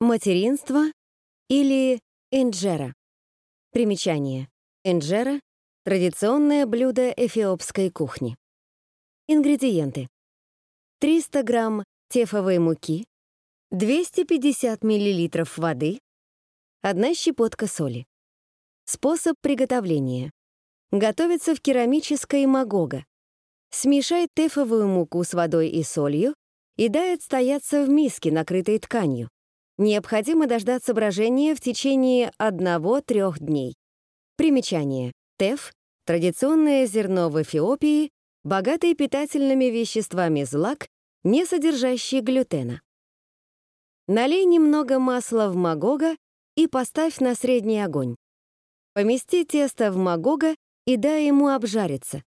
Материнство или инджера. Примечание. Инджера — традиционное блюдо эфиопской кухни. Ингредиенты. 300 грамм тефовой муки, 250 миллилитров воды, 1 щепотка соли. Способ приготовления. Готовится в керамической магога. Смешай тефовую муку с водой и солью и дай отстояться в миске, накрытой тканью. Необходимо дождаться брожения в течение 1-3 дней. Примечание. ТЕФ — традиционное зерно в Эфиопии, богатый питательными веществами злак, не содержащий глютена. Налей немного масла в магога и поставь на средний огонь. Помести тесто в магога и дай ему обжариться.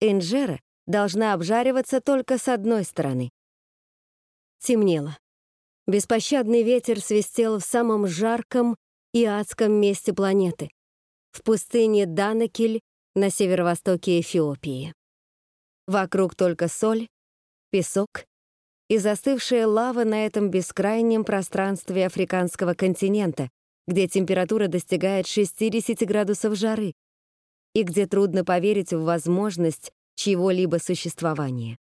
Инжера должна обжариваться только с одной стороны. Темнело. Беспощадный ветер свистел в самом жарком и адском месте планеты, в пустыне Данакиль на северо-востоке Эфиопии. Вокруг только соль, песок и застывшая лава на этом бескрайнем пространстве африканского континента, где температура достигает 60 градусов жары и где трудно поверить в возможность чьего-либо существования.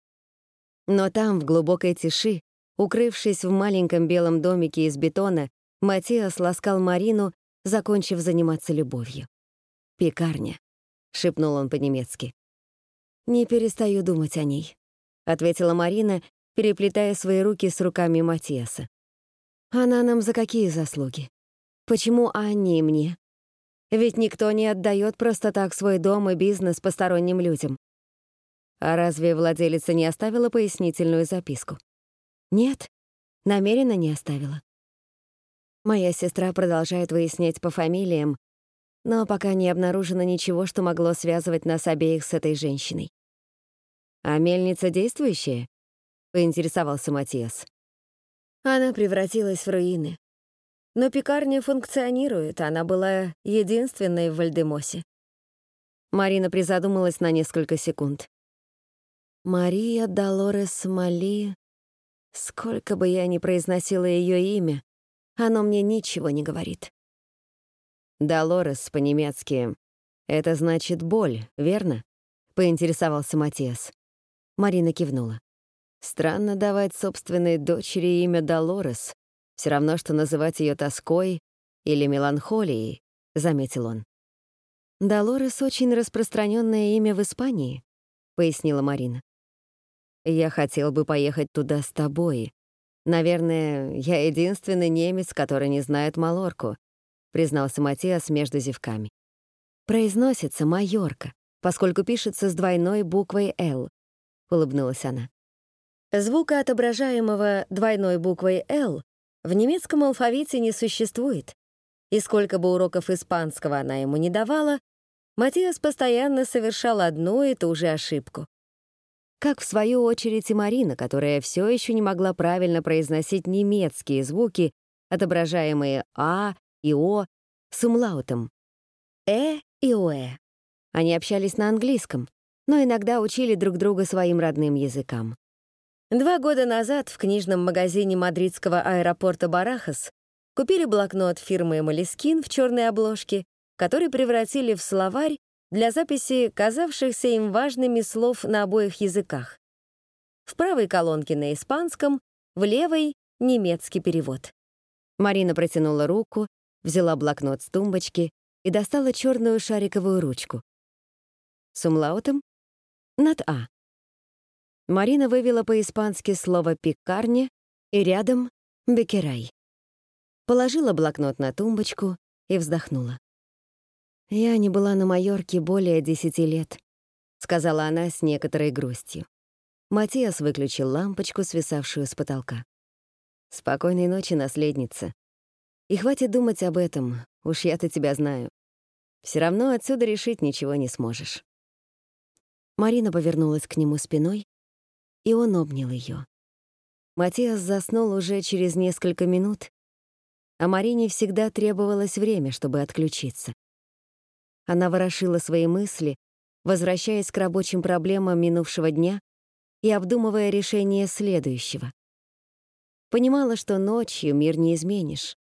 Но там, в глубокой тиши, Укрывшись в маленьком белом домике из бетона, Матиас ласкал Марину, закончив заниматься любовью. «Пекарня», — шепнул он по-немецки. «Не перестаю думать о ней», — ответила Марина, переплетая свои руки с руками Матиаса. «Она нам за какие заслуги? Почему Анне и мне? Ведь никто не отдает просто так свой дом и бизнес посторонним людям. А разве владелица не оставила пояснительную записку? Нет, намеренно не оставила. Моя сестра продолжает выяснять по фамилиям, но пока не обнаружено ничего, что могло связывать нас обеих с этой женщиной. «А мельница действующая?» — поинтересовался Матиас. Она превратилась в руины. Но пекарня функционирует, она была единственной в Вальдемосе. Марина призадумалась на несколько секунд. Мария Долорес Мали Сколько бы я ни произносила ее имя, оно мне ничего не говорит. «Долорес» по-немецки — это значит «боль», верно? — поинтересовался Матиас. Марина кивнула. Странно давать собственной дочери имя Долорес. Все равно, что называть ее тоской или меланхолией, — заметил он. «Долорес — очень распространенное имя в Испании», — пояснила Марина. Я хотел бы поехать туда с тобой. Наверное, я единственный немец, который не знает Малорку», — признался Матиас между зевками. «Произносится Майорка, поскольку пишется с двойной буквой «Л», — улыбнулась она. Звука, отображаемого двойной буквой «Л», в немецком алфавите не существует. И сколько бы уроков испанского она ему не давала, Матиас постоянно совершал одну и ту же ошибку как в свою очередь и Марина, которая все еще не могла правильно произносить немецкие звуки, отображаемые «а» и «о» с умлаутом. «э» и «оэ». Они общались на английском, но иногда учили друг друга своим родным языкам. Два года назад в книжном магазине мадридского аэропорта Барахас купили блокнот фирмы Молескин в черной обложке, который превратили в словарь для записи казавшихся им важными слов на обоих языках. В правой колонке на испанском, в левой — немецкий перевод. Марина протянула руку, взяла блокнот с тумбочки и достала черную шариковую ручку. С умлаутом? Над «а». Марина вывела по-испански слово «пекарня» и рядом «бекерай». Положила блокнот на тумбочку и вздохнула. «Я не была на Майорке более десяти лет», — сказала она с некоторой грустью. Матиас выключил лампочку, свисавшую с потолка. «Спокойной ночи, наследница. И хватит думать об этом, уж я-то тебя знаю. Все равно отсюда решить ничего не сможешь». Марина повернулась к нему спиной, и он обнял ее. Матиас заснул уже через несколько минут, а Марине всегда требовалось время, чтобы отключиться. Она ворошила свои мысли, возвращаясь к рабочим проблемам минувшего дня и обдумывая решение следующего. Понимала, что ночью мир не изменишь.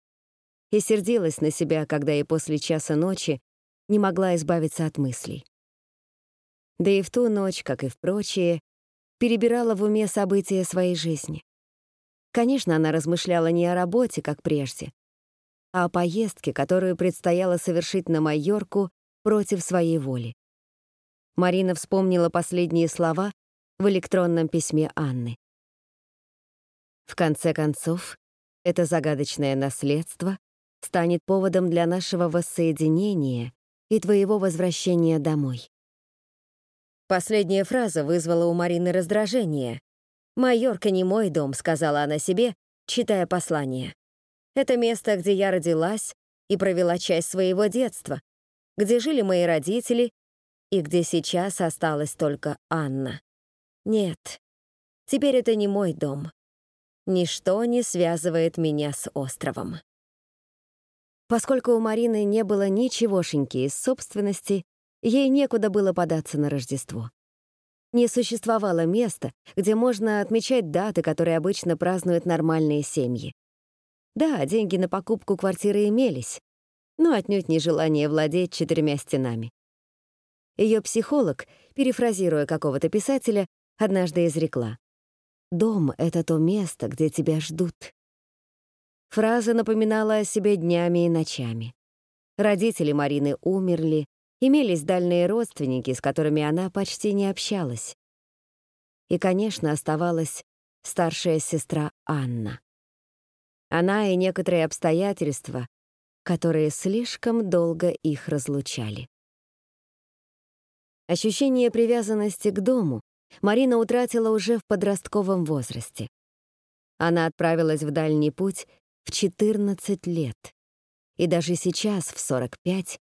И сердилась на себя, когда и после часа ночи не могла избавиться от мыслей. Да и в ту ночь, как и в прочие, перебирала в уме события своей жизни. Конечно, она размышляла не о работе, как прежде, а о поездке, которую предстояло совершить на Майорку против своей воли. Марина вспомнила последние слова в электронном письме Анны. В конце концов, это загадочное наследство станет поводом для нашего воссоединения и твоего возвращения домой. Последняя фраза вызвала у Марины раздражение. «Майорка не мой дом», — сказала она себе, читая послание. «Это место, где я родилась и провела часть своего детства, где жили мои родители и где сейчас осталась только Анна. Нет, теперь это не мой дом. Ничто не связывает меня с островом. Поскольку у Марины не было ничегошеньки из собственности, ей некуда было податься на Рождество. Не существовало места, где можно отмечать даты, которые обычно празднуют нормальные семьи. Да, деньги на покупку квартиры имелись, но отнюдь не желание владеть четырьмя стенами. Ее психолог, перефразируя какого-то писателя, однажды изрекла. «Дом — это то место, где тебя ждут». Фраза напоминала о себе днями и ночами. Родители Марины умерли, имелись дальние родственники, с которыми она почти не общалась. И, конечно, оставалась старшая сестра Анна. Она и некоторые обстоятельства, которые слишком долго их разлучали. Ощущение привязанности к дому Марина утратила уже в подростковом возрасте. Она отправилась в дальний путь в 14 лет. И даже сейчас, в 45,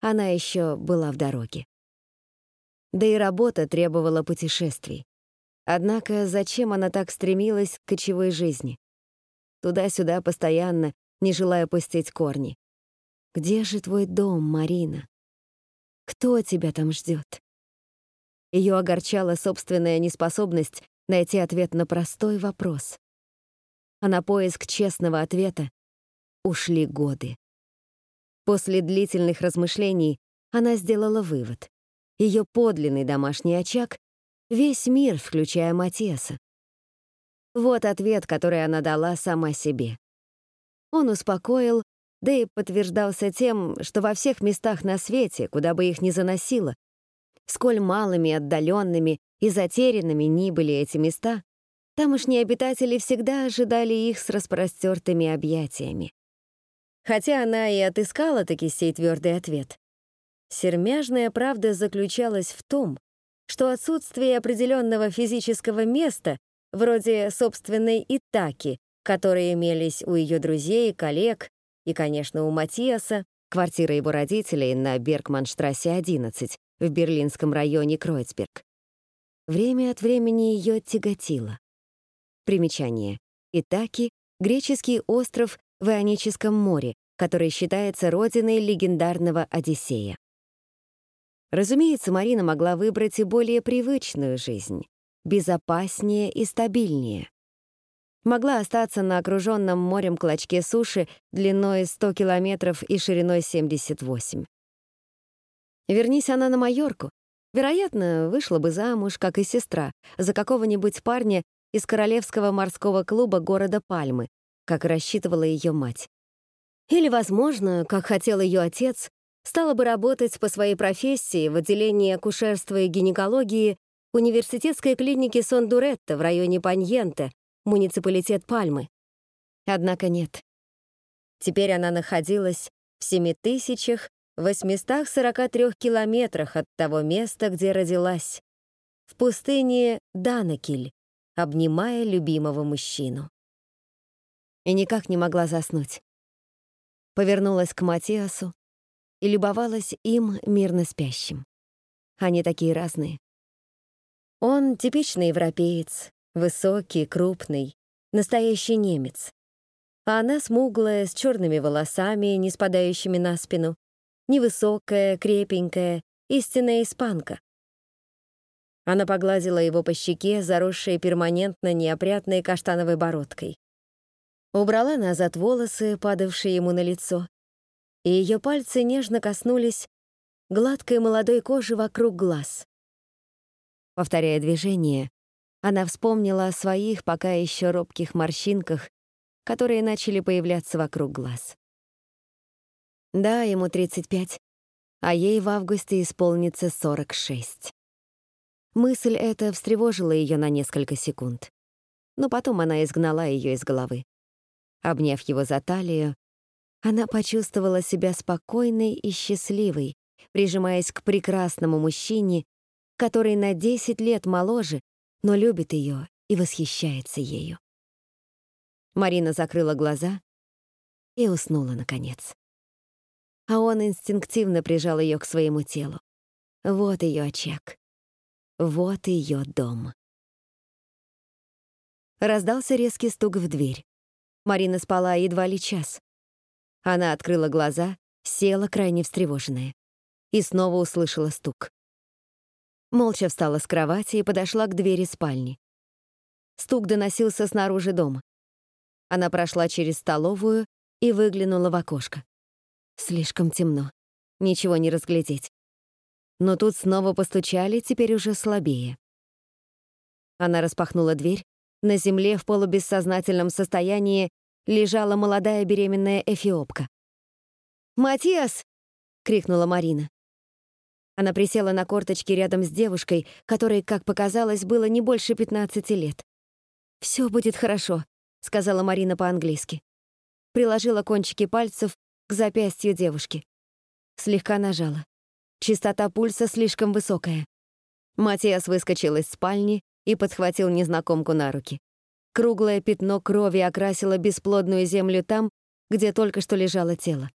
она еще была в дороге. Да и работа требовала путешествий. Однако зачем она так стремилась к кочевой жизни? Туда-сюда постоянно, не желая пустить корни. «Где же твой дом, Марина? Кто тебя там ждет? Ее огорчала собственная неспособность найти ответ на простой вопрос а на поиск честного ответа ушли годы. После длительных размышлений она сделала вывод. Ее подлинный домашний очаг — весь мир, включая Матеса. Вот ответ, который она дала сама себе. Он успокоил, да и подтверждался тем, что во всех местах на свете, куда бы их ни заносило, сколь малыми, отдаленными и затерянными ни были эти места, Тамошние обитатели всегда ожидали их с распростертыми объятиями. Хотя она и отыскала таки сей твердый ответ. Сермяжная правда заключалась в том, что отсутствие определенного физического места, вроде собственной Итаки, которые имелись у ее друзей, коллег и, конечно, у Матиаса, квартира его родителей на Бергманштрассе 11 в берлинском районе Кройцберг. Время от времени ее тяготило. Примечание. Итаки — греческий остров в Ионическом море, который считается родиной легендарного Одиссея. Разумеется, Марина могла выбрать и более привычную жизнь, безопаснее и стабильнее. Могла остаться на окруженном морем клочке суши длиной 100 километров и шириной 78. Вернись она на Майорку, вероятно, вышла бы замуж, как и сестра, за какого-нибудь парня из Королевского морского клуба города Пальмы, как рассчитывала ее мать. Или, возможно, как хотел ее отец, стала бы работать по своей профессии в отделении акушерства и гинекологии университетской клиники Сондуретто в районе Паньенте, муниципалитет Пальмы. Однако нет. Теперь она находилась в 7843 километрах от того места, где родилась, в пустыне Данакиль, обнимая любимого мужчину. И никак не могла заснуть. Повернулась к Матиасу и любовалась им мирно спящим. Они такие разные. Он типичный европеец, высокий, крупный, настоящий немец. А она смуглая, с черными волосами, не спадающими на спину, невысокая, крепенькая, истинная испанка. Она погладила его по щеке, заросшей перманентно неопрятной каштановой бородкой. Убрала назад волосы, падавшие ему на лицо, и ее пальцы нежно коснулись гладкой молодой кожи вокруг глаз. Повторяя движение, она вспомнила о своих пока еще робких морщинках, которые начали появляться вокруг глаз. Да, ему 35, а ей в августе исполнится 46. Мысль эта встревожила ее на несколько секунд. Но потом она изгнала ее из головы. Обняв его за талию, она почувствовала себя спокойной и счастливой, прижимаясь к прекрасному мужчине, который на 10 лет моложе, но любит ее и восхищается ею. Марина закрыла глаза и уснула, наконец. А он инстинктивно прижал ее к своему телу. Вот ее очаг. Вот ее дом. Раздался резкий стук в дверь. Марина спала едва ли час. Она открыла глаза, села крайне встревоженная. И снова услышала стук. Молча встала с кровати и подошла к двери спальни. Стук доносился снаружи дома. Она прошла через столовую и выглянула в окошко. Слишком темно. Ничего не разглядеть. Но тут снова постучали, теперь уже слабее. Она распахнула дверь. На земле в полубессознательном состоянии лежала молодая беременная эфиопка. «Матиас!» — крикнула Марина. Она присела на корточки рядом с девушкой, которой, как показалось, было не больше 15 лет. «Все будет хорошо», — сказала Марина по-английски. Приложила кончики пальцев к запястью девушки. Слегка нажала. Частота пульса слишком высокая. Матиас выскочил из спальни и подхватил незнакомку на руки. Круглое пятно крови окрасило бесплодную землю там, где только что лежало тело.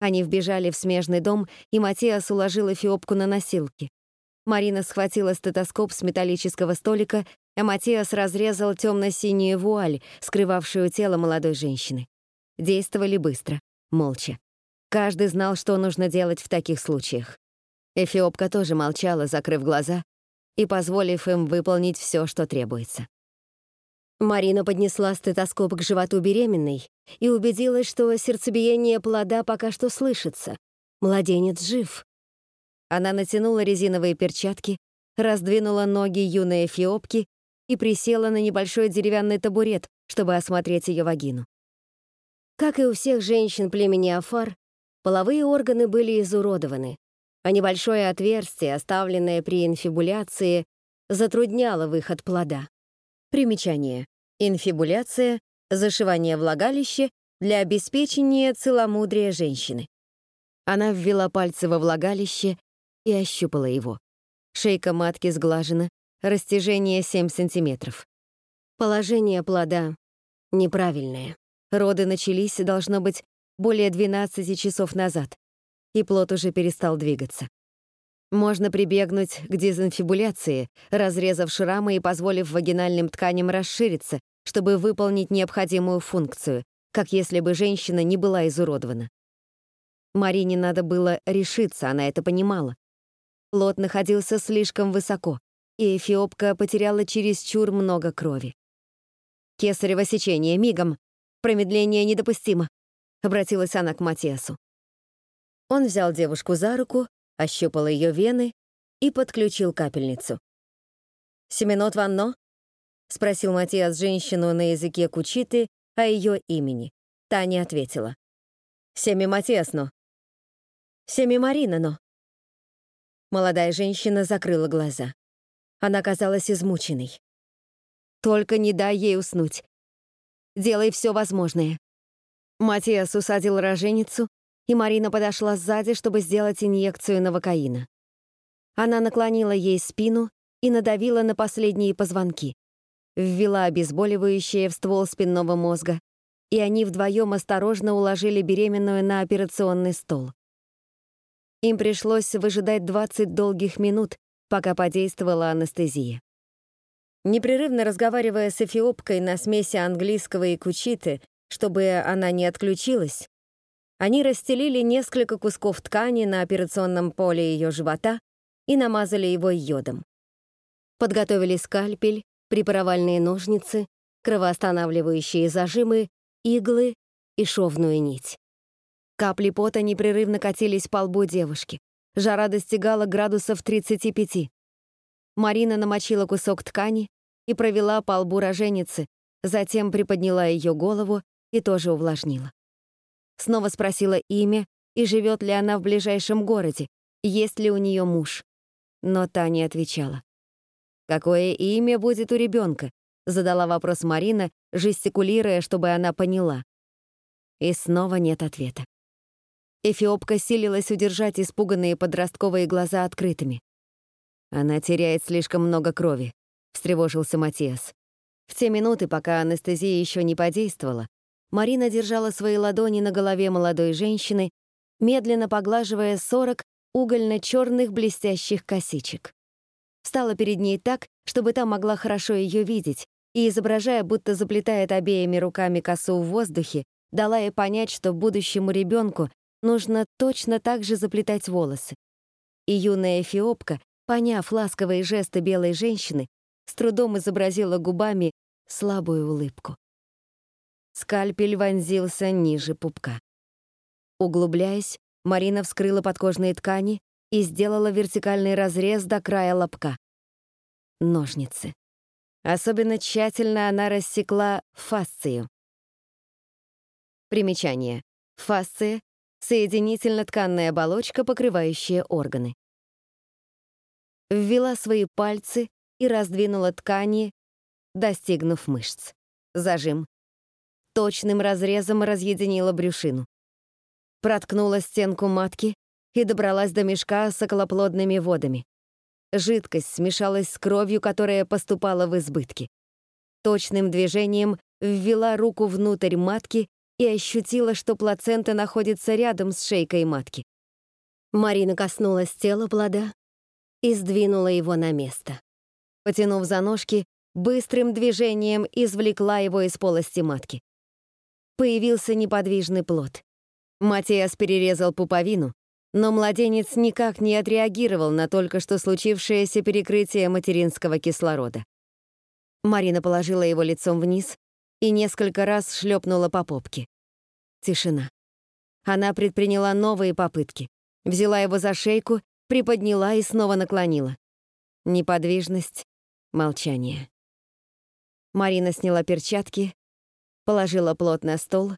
Они вбежали в смежный дом, и Матиас уложил эфиопку на носилки. Марина схватила стетоскоп с металлического столика, а Матиас разрезал темно-синюю вуаль, скрывавшую тело молодой женщины. Действовали быстро, молча. Каждый знал, что нужно делать в таких случаях. Эфиопка тоже молчала, закрыв глаза и позволив им выполнить все, что требуется. Марина поднесла стетоскоп к животу беременной и убедилась, что сердцебиение плода пока что слышится. Младенец жив. Она натянула резиновые перчатки, раздвинула ноги юной эфиопки и присела на небольшой деревянный табурет, чтобы осмотреть ее вагину. Как и у всех женщин племени Афар, половые органы были изуродованы, а небольшое отверстие, оставленное при инфибуляции, затрудняло выход плода. Примечание. Инфибуляция — зашивание влагалища для обеспечения целомудрия женщины. Она ввела пальцы во влагалище и ощупала его. Шейка матки сглажена, растяжение 7 сантиметров. Положение плода неправильное. Роды начались, должно быть, более 12 часов назад, и плод уже перестал двигаться. Можно прибегнуть к дезинфибуляции, разрезав шрамы и позволив вагинальным тканям расшириться, чтобы выполнить необходимую функцию, как если бы женщина не была изуродована. Марине надо было решиться, она это понимала. Плод находился слишком высоко, и эфиопка потеряла чересчур много крови. «Кесарево сечение, мигом! Промедление недопустимо!» — обратилась она к Матиасу. Он взял девушку за руку ощупал ее вены и подключил капельницу. «Семенот Ванно?» — спросил Матиас женщину на языке Кучиты о ее имени. Та не ответила. «Семи Матиасно». «Семи Маринано». Молодая женщина закрыла глаза. Она казалась измученной. «Только не дай ей уснуть. Делай все возможное». Матиас усадил роженицу и Марина подошла сзади, чтобы сделать инъекцию новокаина. Она наклонила ей спину и надавила на последние позвонки. Ввела обезболивающее в ствол спинного мозга, и они вдвоем осторожно уложили беременную на операционный стол. Им пришлось выжидать 20 долгих минут, пока подействовала анестезия. Непрерывно разговаривая с эфиопкой на смеси английского и кучиты, чтобы она не отключилась, они расстелили несколько кусков ткани на операционном поле ее живота и намазали его йодом. Подготовили скальпель, препаровальные ножницы, кровоостанавливающие зажимы иглы и шовную нить. Капли пота непрерывно катились по лбу девушки. Жара достигала градусов 35. Марина намочила кусок ткани и провела по лбу роженицы, затем приподняла ее голову и тоже увлажнила. Снова спросила имя и живет ли она в ближайшем городе, есть ли у нее муж. Но та не отвечала. «Какое имя будет у ребенка? задала вопрос Марина, жестикулируя, чтобы она поняла. И снова нет ответа. Эфиопка силилась удержать испуганные подростковые глаза открытыми. «Она теряет слишком много крови», — встревожился Матиас. В те минуты, пока анестезия еще не подействовала, Марина держала свои ладони на голове молодой женщины, медленно поглаживая сорок угольно-черных блестящих косичек. Встала перед ней так, чтобы та могла хорошо ее видеть, и, изображая, будто заплетает обеими руками косу в воздухе, дала ей понять, что будущему ребенку нужно точно так же заплетать волосы. И юная эфиопка, поняв ласковые жесты белой женщины, с трудом изобразила губами слабую улыбку. Скальпель вонзился ниже пупка. Углубляясь, Марина вскрыла подкожные ткани и сделала вертикальный разрез до края лобка. Ножницы. Особенно тщательно она рассекла фасцию. Примечание. Фасция — соединительно-тканная оболочка, покрывающая органы. Ввела свои пальцы и раздвинула ткани, достигнув мышц. Зажим. Точным разрезом разъединила брюшину. Проткнула стенку матки и добралась до мешка с околоплодными водами. Жидкость смешалась с кровью, которая поступала в избытке. Точным движением ввела руку внутрь матки и ощутила, что плацента находится рядом с шейкой матки. Марина коснулась тела плода и сдвинула его на место. Потянув за ножки, быстрым движением извлекла его из полости матки. Появился неподвижный плод. Матиас перерезал пуповину, но младенец никак не отреагировал на только что случившееся перекрытие материнского кислорода. Марина положила его лицом вниз и несколько раз шлепнула по попке. Тишина. Она предприняла новые попытки. Взяла его за шейку, приподняла и снова наклонила. Неподвижность, молчание. Марина сняла перчатки, положила плот на стол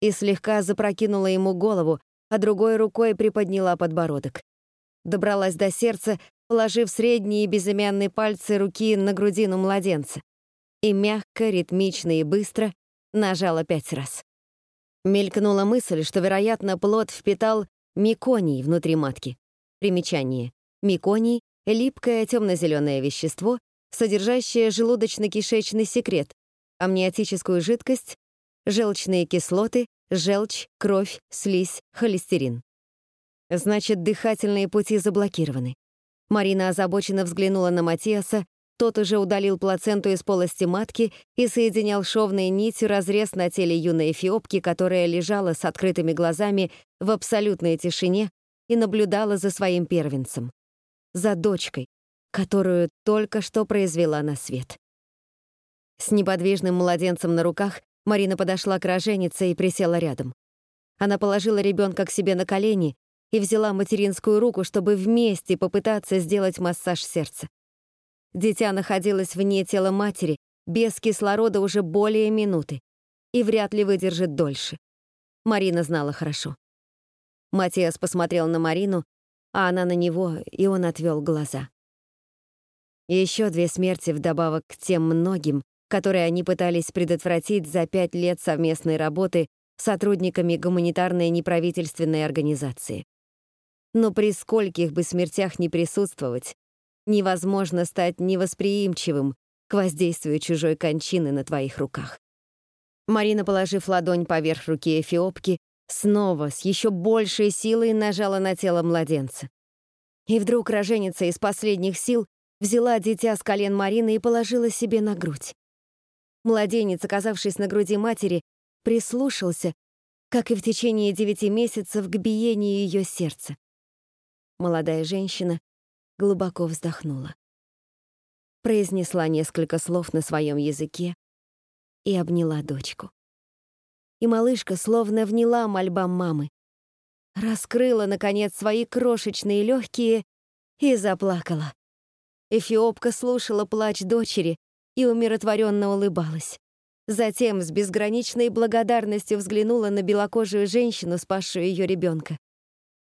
и слегка запрокинула ему голову, а другой рукой приподняла подбородок. Добралась до сердца, положив средние безымянные пальцы руки на грудину младенца и мягко, ритмично и быстро нажала пять раз. Мелькнула мысль, что, вероятно, плод впитал меконий внутри матки. Примечание. Меконий — липкое темно-зеленое вещество, содержащее желудочно-кишечный секрет, амниотическую жидкость, желчные кислоты, желчь, кровь, слизь, холестерин. Значит, дыхательные пути заблокированы. Марина озабоченно взглянула на Матиаса, тот уже удалил плаценту из полости матки и соединял шовной нитью разрез на теле юной эфиопки, которая лежала с открытыми глазами в абсолютной тишине и наблюдала за своим первенцем. За дочкой, которую только что произвела на свет. С неподвижным младенцем на руках Марина подошла к роженице и присела рядом. Она положила ребенка к себе на колени и взяла материнскую руку, чтобы вместе попытаться сделать массаж сердца. Дитя находилось вне тела матери, без кислорода уже более минуты, и вряд ли выдержит дольше. Марина знала хорошо. Матиас посмотрел на Марину, а она на него, и он отвел глаза. Еще две смерти вдобавок к тем многим, которые они пытались предотвратить за пять лет совместной работы сотрудниками гуманитарной неправительственной организации. Но при скольких бы смертях не присутствовать, невозможно стать невосприимчивым к воздействию чужой кончины на твоих руках. Марина, положив ладонь поверх руки эфиопки, снова с еще большей силой нажала на тело младенца. И вдруг роженица из последних сил взяла дитя с колен Марины и положила себе на грудь. Младенец, оказавшись на груди матери, прислушался, как и в течение девяти месяцев, к биению ее сердца. Молодая женщина глубоко вздохнула. Произнесла несколько слов на своем языке и обняла дочку. и малышка словно вняла мольбам мамы. Раскрыла, наконец, свои крошечные легкие и заплакала. Эфиопка слушала плач дочери и умиротворенно улыбалась. Затем с безграничной благодарностью взглянула на белокожую женщину, спасшую ее ребенка.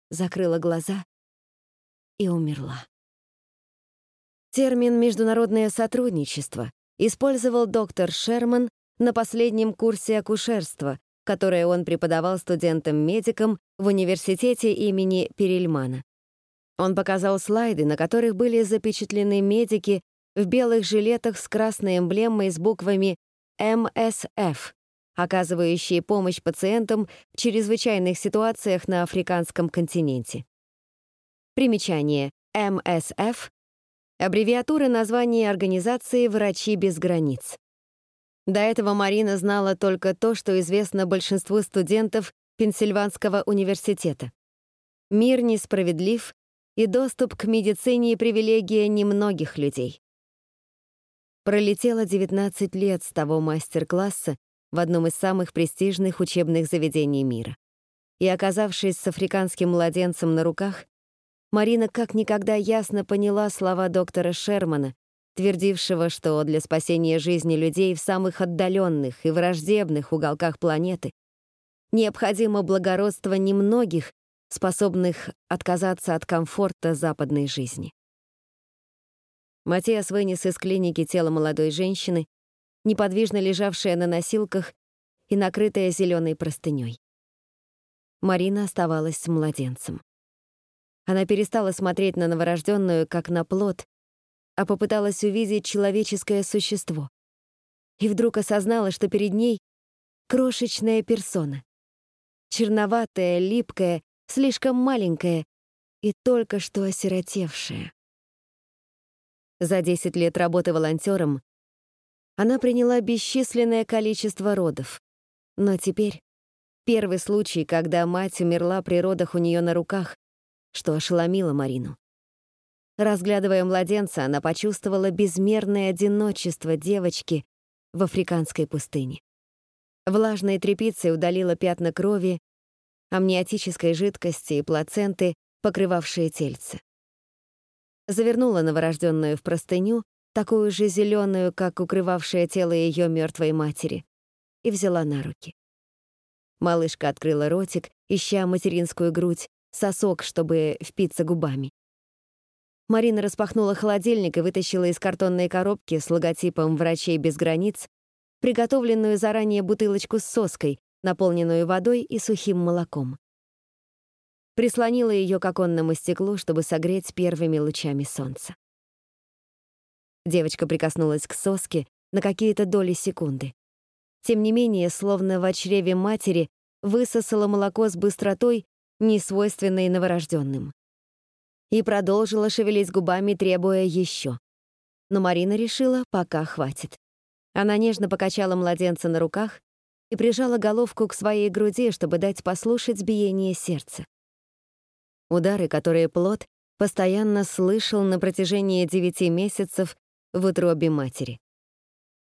Закрыла глаза и умерла. Термин «международное сотрудничество» использовал доктор Шерман на последнем курсе акушерства, которое он преподавал студентам-медикам в университете имени Перельмана. Он показал слайды, на которых были запечатлены медики в белых жилетах с красной эмблемой с буквами МСФ, оказывающие помощь пациентам в чрезвычайных ситуациях на африканском континенте. Примечание. МСФ — аббревиатура названия организации «Врачи без границ». До этого Марина знала только то, что известно большинству студентов Пенсильванского университета. Мир несправедлив, и доступ к медицине — привилегия немногих людей. Пролетело 19 лет с того мастер-класса в одном из самых престижных учебных заведений мира. И, оказавшись с африканским младенцем на руках, Марина как никогда ясно поняла слова доктора Шермана, твердившего, что для спасения жизни людей в самых отдаленных и враждебных уголках планеты необходимо благородство немногих, способных отказаться от комфорта западной жизни. Матиас вынес из клиники тело молодой женщины, неподвижно лежавшее на носилках и накрытое зеленой простыней. Марина оставалась с младенцем. Она перестала смотреть на новорожденную как на плод, а попыталась увидеть человеческое существо. И вдруг осознала, что перед ней крошечная персона. Черноватая, липкая, слишком маленькая и только что осиротевшая. За 10 лет работы волонтером она приняла бесчисленное количество родов. Но теперь первый случай, когда мать умерла при родах у нее на руках, что ошеломило Марину. Разглядывая младенца, она почувствовала безмерное одиночество девочки в африканской пустыне. Влажной тряпицей удалила пятна крови, амниотической жидкости и плаценты, покрывавшие тельце. Завернула новорожденную в простыню, такую же зеленую, как укрывавшее тело ее мертвой матери, и взяла на руки. Малышка открыла ротик, ища материнскую грудь, сосок, чтобы впиться губами. Марина распахнула холодильник и вытащила из картонной коробки с логотипом «Врачей без границ» приготовленную заранее бутылочку с соской, наполненную водой и сухим молоком. Прислонила ее к оконному стеклу, чтобы согреть первыми лучами солнца. Девочка прикоснулась к соске на какие-то доли секунды. Тем не менее, словно в чреве матери, высосала молоко с быстротой, несвойственной новорожденным и продолжила шевелить губами, требуя еще. Но Марина решила, пока хватит. Она нежно покачала младенца на руках и прижала головку к своей груди, чтобы дать послушать биение сердца. Удары, которые плод постоянно слышал на протяжении девяти месяцев в утробе матери.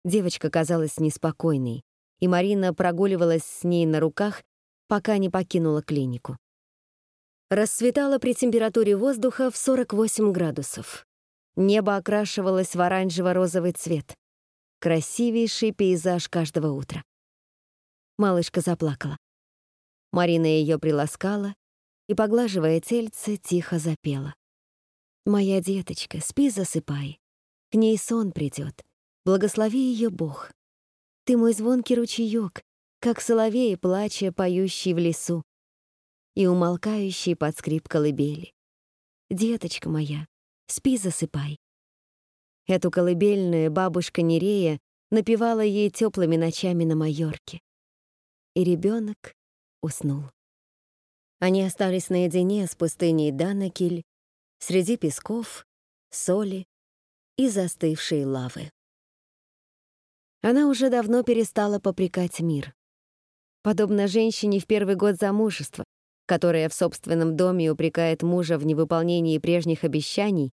Девочка казалась неспокойной, и Марина прогуливалась с ней на руках, пока не покинула клинику. Рассветало при температуре воздуха в 48 градусов. Небо окрашивалось в оранжево-розовый цвет. Красивейший пейзаж каждого утра. Малышка заплакала. Марина ее приласкала и, поглаживая тельце, тихо запела. «Моя деточка, спи, засыпай. К ней сон придет. Благослови ее Бог. Ты мой звонкий ручеек, как соловей, плача, поющий в лесу и умолкающий под скрип колыбели. «Деточка моя, спи, засыпай». Эту колыбельную бабушка Нерея напевала ей теплыми ночами на Майорке. И ребенок уснул. Они остались наедине с пустыней Данакиль, среди песков, соли и застывшей лавы. Она уже давно перестала попрекать мир. Подобно женщине в первый год замужества, которая в собственном доме упрекает мужа в невыполнении прежних обещаний,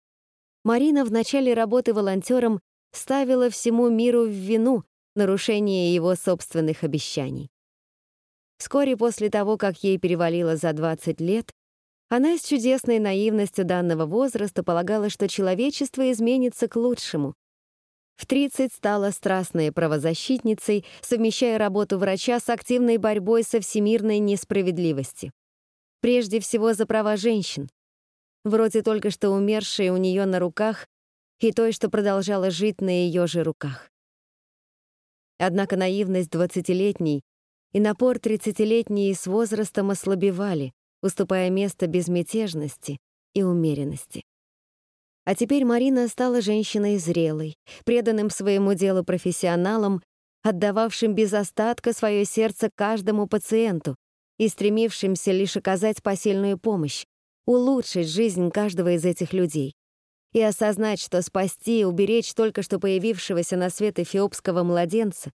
Марина в начале работы волонтером ставила всему миру в вину нарушение его собственных обещаний. Вскоре после того, как ей перевалило за 20 лет, она с чудесной наивностью данного возраста полагала, что человечество изменится к лучшему. В 30 стала страстной правозащитницей, совмещая работу врача с активной борьбой со всемирной несправедливостью. Прежде всего за права женщин. Вроде только что умершей у нее на руках и той, что продолжала жить на ее же руках. Однако наивность двадцатилетней и напор тридцатилетней с возрастом ослабевали, уступая место безмятежности и умеренности. А теперь Марина стала женщиной зрелой, преданным своему делу профессионалом, отдававшим без остатка свое сердце каждому пациенту и стремившимся лишь оказать посильную помощь, улучшить жизнь каждого из этих людей и осознать, что спасти и уберечь только что появившегося на свет эфиопского младенца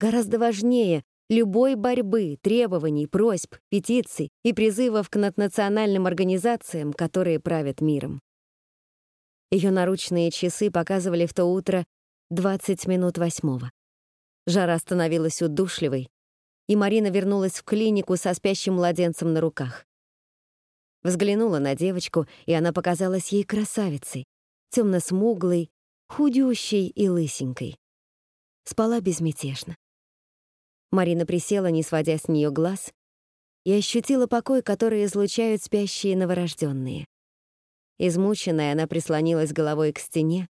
гораздо важнее любой борьбы, требований, просьб, петиций и призывов к наднациональным организациям, которые правят миром. Ее наручные часы показывали в то утро 20 минут восьмого. Жара становилась удушливой, и Марина вернулась в клинику со спящим младенцем на руках. Взглянула на девочку, и она показалась ей красавицей, темно-смуглой, худющей и лысенькой. Спала безмятежно. Марина присела, не сводя с нее глаз, и ощутила покой, который излучают спящие новорожденные. Измученная, она прислонилась головой к стене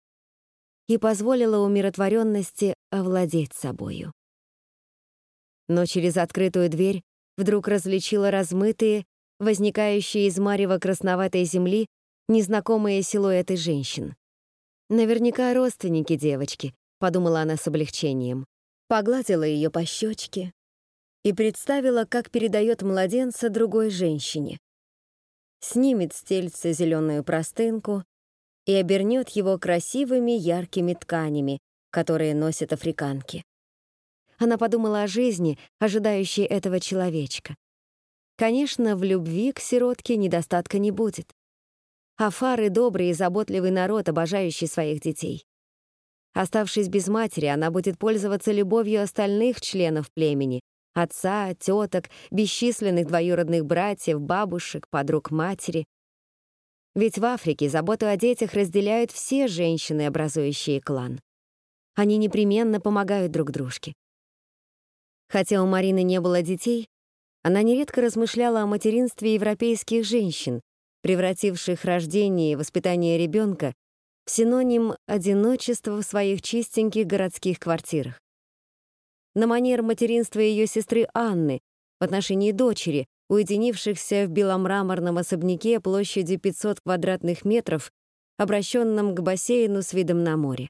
и позволила умиротворенности овладеть собою. Но через открытую дверь вдруг различила размытые, возникающие из марева красноватой земли, незнакомые силуэты женщин. «Наверняка родственники девочки», — подумала она с облегчением. Погладила ее по щечке и представила, как передает младенца другой женщине. Снимет с тельца зеленую простынку и обернет его красивыми яркими тканями, которые носят африканки. Она подумала о жизни, ожидающей этого человечка. Конечно, в любви к сиротке недостатка не будет. Афары — добрый и заботливый народ, обожающий своих детей. Оставшись без матери, она будет пользоваться любовью остальных членов племени — отца, теток, бесчисленных двоюродных братьев, бабушек, подруг матери. Ведь в Африке заботу о детях разделяют все женщины, образующие клан. Они непременно помогают друг дружке. Хотя у Марины не было детей, она нередко размышляла о материнстве европейских женщин, превративших рождение и воспитание ребенка синоним одиночества в своих чистеньких городских квартирах. На манер материнства ее сестры Анны в отношении дочери, уединившихся в беломраморном особняке площадью 500 квадратных метров, обращенном к бассейну с видом на море.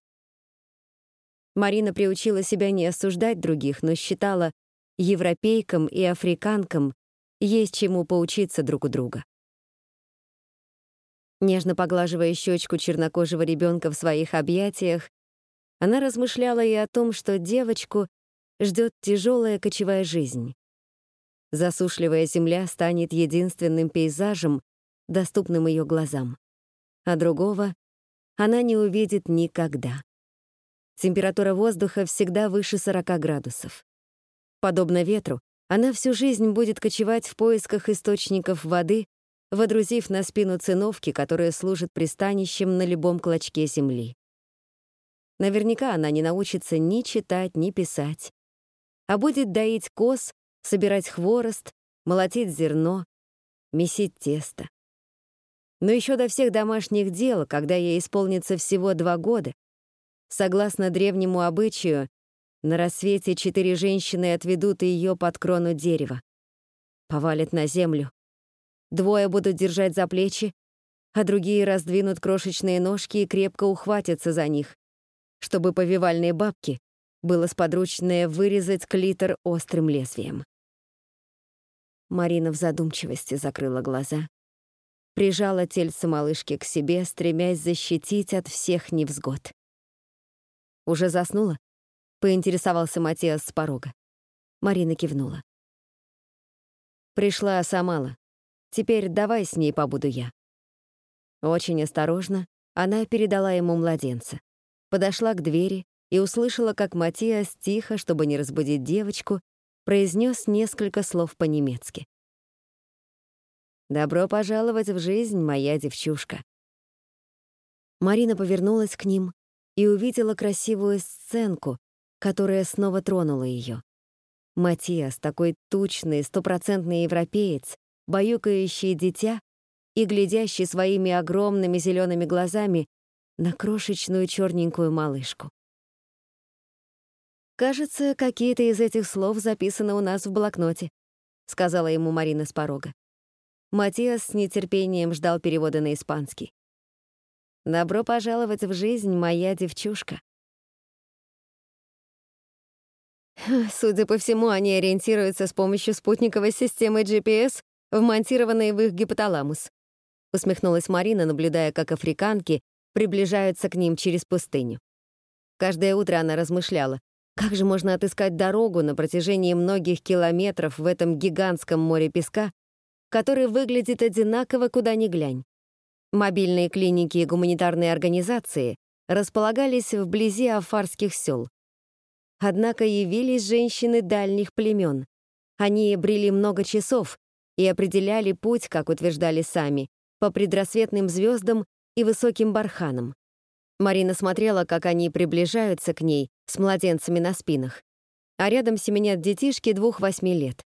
Марина приучила себя не осуждать других, но считала, европейкам и африканкам есть чему поучиться друг у друга. Нежно поглаживая щечку чернокожего ребенка в своих объятиях, она размышляла и о том, что девочку ждет тяжелая кочевая жизнь. Засушливая земля станет единственным пейзажем, доступным ее глазам, а другого она не увидит никогда. Температура воздуха всегда выше 40 градусов. Подобно ветру, она всю жизнь будет кочевать в поисках источников воды, водрузив на спину циновки, которая служит пристанищем на любом клочке земли. Наверняка она не научится ни читать, ни писать, а будет доить коз, собирать хворост, молотить зерно, месить тесто. Но еще до всех домашних дел, когда ей исполнится всего два года, согласно древнему обычаю, на рассвете четыре женщины отведут ее под крону дерева. Повалят на землю. Двое будут держать за плечи, а другие раздвинут крошечные ножки и крепко ухватятся за них, чтобы повивальные бабки было сподручное вырезать клитор острым лезвием. Марина в задумчивости закрыла глаза, прижала тельце малышки к себе, стремясь защитить от всех невзгод. Уже заснула? Поинтересовался Матиас с порога. Марина кивнула. Пришла Самала. Теперь давай с ней побуду я. Очень осторожно она передала ему младенца. Подошла к двери и услышала, как Матиас тихо, чтобы не разбудить девочку, произнес несколько слов по-немецки. «Добро пожаловать в жизнь, моя девчушка». Марина повернулась к ним и увидела красивую сценку, которая снова тронула ее. Матиас, такой тучный, стопроцентный европеец, баюкающий дитя и глядящий своими огромными зелеными глазами на крошечную черненькую малышку. «Кажется, какие-то из этих слов записаны у нас в блокноте», — сказала ему Марина с порога. Матиас с нетерпением ждал перевода на испанский. «Добро пожаловать в жизнь, моя девчушка». Судя по всему, они ориентируются с помощью спутниковой системы GPS, вмонтированной в их гипоталамус. Усмехнулась Марина, наблюдая, как африканки приближаются к ним через пустыню. Каждое утро она размышляла, как же можно отыскать дорогу на протяжении многих километров в этом гигантском море песка, который выглядит одинаково куда ни глянь. Мобильные клиники и гуманитарные организации располагались вблизи афарских сел. Однако явились женщины дальних племен. Они брели много часов и определяли путь, как утверждали сами, по предрассветным звездам и высоким барханам. Марина смотрела, как они приближаются к ней с младенцами на спинах, а рядом семенят детишки двух-восьми лет.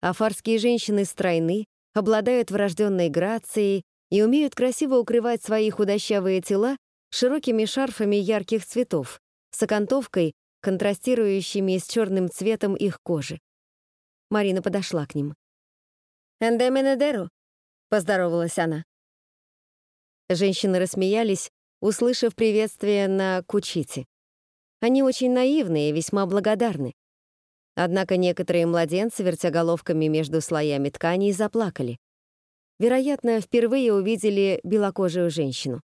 Афарские женщины стройны, обладают врожденной грацией и умеют красиво укрывать свои худощавые тела широкими шарфами ярких цветов, с окантовкой контрастирующими с черным цветом их кожи. Марина подошла к ним. «Эндеминедеру», — поздоровалась она. Женщины рассмеялись, услышав приветствие на кучите. Они очень наивны и весьма благодарны. Однако некоторые младенцы, вертя головками между слоями тканей, заплакали. Вероятно, впервые увидели белокожую женщину.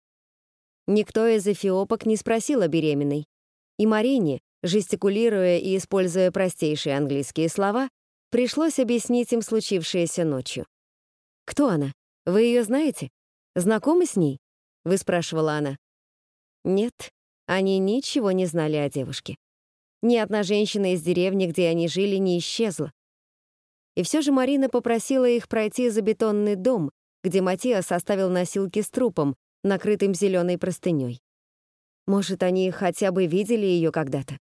Никто из эфиопок не спросил о беременной. И Марине, Жестикулируя и используя простейшие английские слова, пришлось объяснить им случившееся ночью. «Кто она? Вы ее знаете? Знакомы с ней?» — выспрашивала она. Нет, они ничего не знали о девушке. Ни одна женщина из деревни, где они жили, не исчезла. И все же Марина попросила их пройти за бетонный дом, где Матиас оставил носилки с трупом, накрытым зеленой простыней. Может, они хотя бы видели ее когда-то?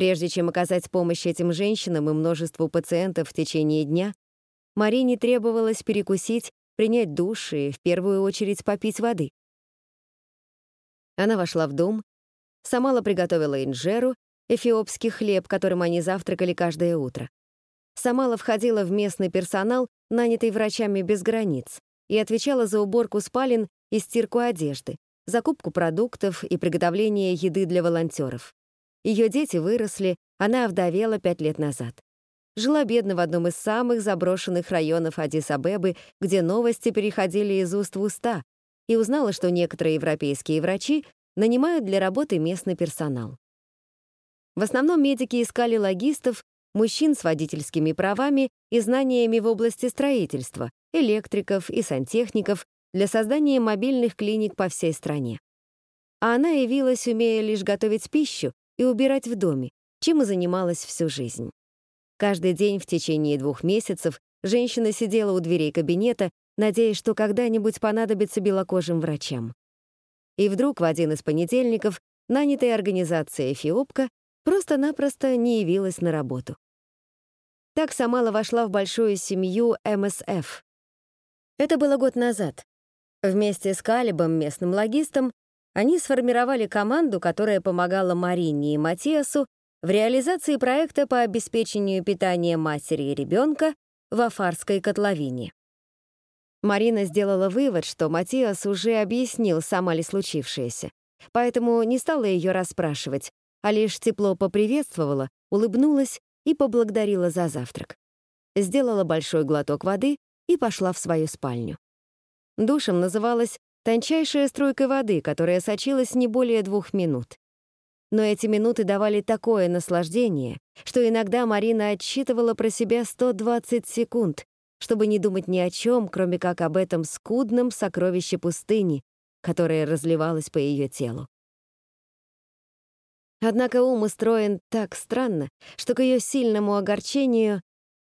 Прежде чем оказать помощь этим женщинам и множеству пациентов в течение дня, Марине требовалось перекусить, принять душ и, в первую очередь, попить воды. Она вошла в дом, Самала приготовила инжеру, эфиопский хлеб, которым они завтракали каждое утро. Самала входила в местный персонал, нанятый врачами без границ, и отвечала за уборку спален и стирку одежды, закупку продуктов и приготовление еды для волонтеров. Ее дети выросли, она овдовела пять лет назад. Жила бедно в одном из самых заброшенных районов Адис-Абебы, где новости переходили из уст в уста, и узнала, что некоторые европейские врачи нанимают для работы местный персонал. В основном медики искали логистов, мужчин с водительскими правами и знаниями в области строительства, электриков и сантехников для создания мобильных клиник по всей стране. А она явилась, умея лишь готовить пищу и убирать в доме, чем и занималась всю жизнь. Каждый день в течение двух месяцев женщина сидела у дверей кабинета, надеясь, что когда-нибудь понадобится белокожим врачам. И вдруг в один из понедельников нанятая организация «Эфиопка» просто-напросто не явилась на работу. Так Самала вошла в большую семью МСФ. Это было год назад. Вместе с Калибом, местным логистом, они сформировали команду, которая помогала Марине и Матиасу в реализации проекта по обеспечению питания матери и ребенка в Афарской котловине. Марина сделала вывод, что Матиас уже объяснил сама ли случившееся, поэтому не стала ее расспрашивать, а лишь тепло поприветствовала, улыбнулась и поблагодарила за завтрак. Сделала большой глоток воды и пошла в свою спальню. Душем называлась Тончайшая струйка воды, которая сочилась не более двух минут. Но эти минуты давали такое наслаждение, что иногда Марина отсчитывала про себя 120 секунд, чтобы не думать ни о чем, кроме как об этом скудном сокровище пустыни, которое разливалось по ее телу. Однако ум устроен так странно, что к ее сильному огорчению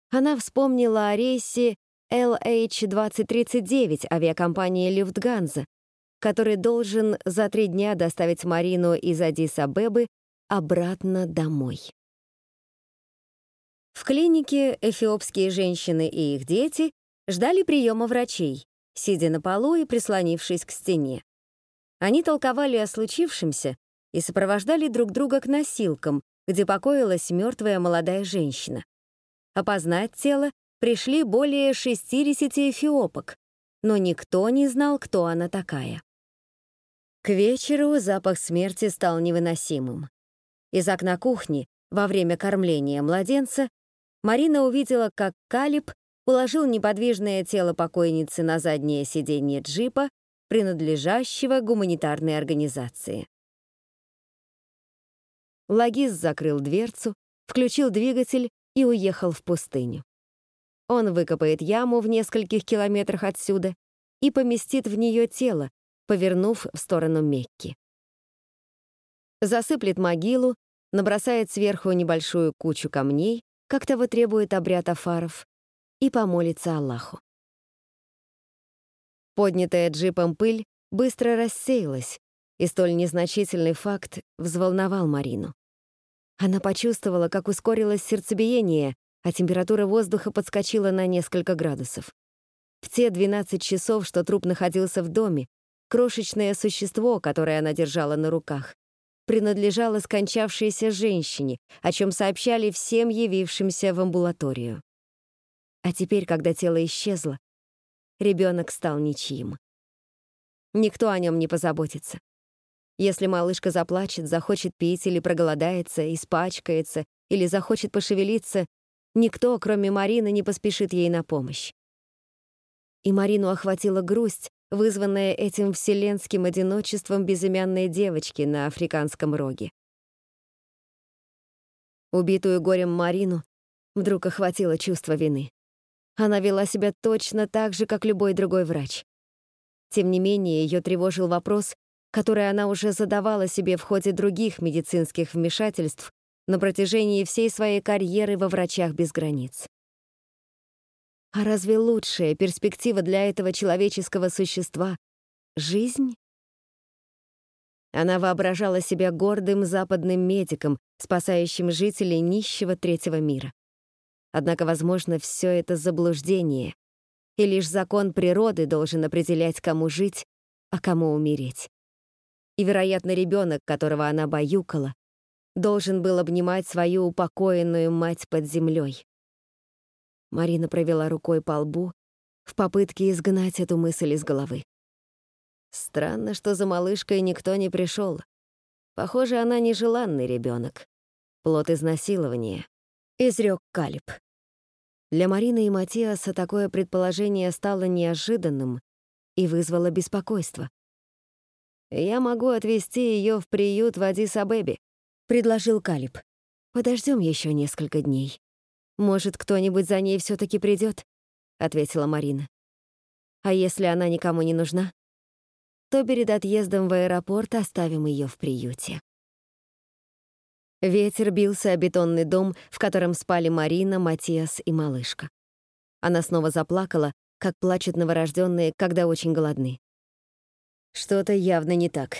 она вспомнила о рейсе LH-2039 авиакомпании «Люфтганза», который должен за три дня доставить Марину из Адис-Абебы обратно домой. В клинике эфиопские женщины и их дети ждали приема врачей, сидя на полу и прислонившись к стене. Они толковали о случившемся и сопровождали друг друга к носилкам, где покоилась мертвая молодая женщина. Опознать тело пришли более 60 эфиопок, но никто не знал, кто она такая. К вечеру запах смерти стал невыносимым. Из окна кухни во время кормления младенца Марина увидела, как Калиб уложил неподвижное тело покойницы на заднее сиденье джипа, принадлежащего гуманитарной организации. Лагис закрыл дверцу, включил двигатель и уехал в пустыню. Он выкопает яму в нескольких километрах отсюда и поместит в нее тело, повернув в сторону Мекки. Засыплет могилу, набросает сверху небольшую кучу камней, как того требует обряд Афаров, и помолится Аллаху. Поднятая джипом пыль быстро рассеялась, и столь незначительный факт взволновал Марину. Она почувствовала, как ускорилось сердцебиение, а температура воздуха подскочила на несколько градусов. В те 12 часов, что труп находился в доме, крошечное существо, которое она держала на руках, принадлежало скончавшейся женщине, о чем сообщали всем явившимся в амбулаторию. А теперь, когда тело исчезло, ребенок стал ничьим. Никто о нем не позаботится. Если малышка заплачет, захочет пить или проголодается, испачкается или захочет пошевелиться, никто, кроме Марины, не поспешит ей на помощь. И Марину охватила грусть, вызванная этим вселенским одиночеством безымянной девочки на африканском роге. Убитую горем Марину вдруг охватило чувство вины. Она вела себя точно так же, как любой другой врач. Тем не менее, ее тревожил вопрос, который она уже задавала себе в ходе других медицинских вмешательств на протяжении всей своей карьеры во «Врачах без границ». А разве лучшая перспектива для этого человеческого существа — жизнь? Она воображала себя гордым западным медиком, спасающим жителей нищего третьего мира. Однако, возможно, все это заблуждение, и лишь закон природы должен определять, кому жить, а кому умереть. И, вероятно, ребенок, которого она баюкала, должен был обнимать свою упокоенную мать под землей. Марина провела рукой по лбу в попытке изгнать эту мысль из головы. Странно, что за малышкой никто не пришел. Похоже, она нежеланный ребенок. Плод изнасилования, изрек Калиб. Для Марины и Матиаса такое предположение стало неожиданным и вызвало беспокойство. «Я могу отвезти ее в приют в Адис-Абебе», — предложил Калиб. Подождем еще несколько дней. Может, кто-нибудь за ней все таки придет, ответила Марина. А если она никому не нужна, то перед отъездом в аэропорт оставим ее в приюте. Ветер бился о бетонный дом, в котором спали Марина, Матиас и малышка. Она снова заплакала, как плачут новорожденные, когда очень голодны. Что-то явно не так.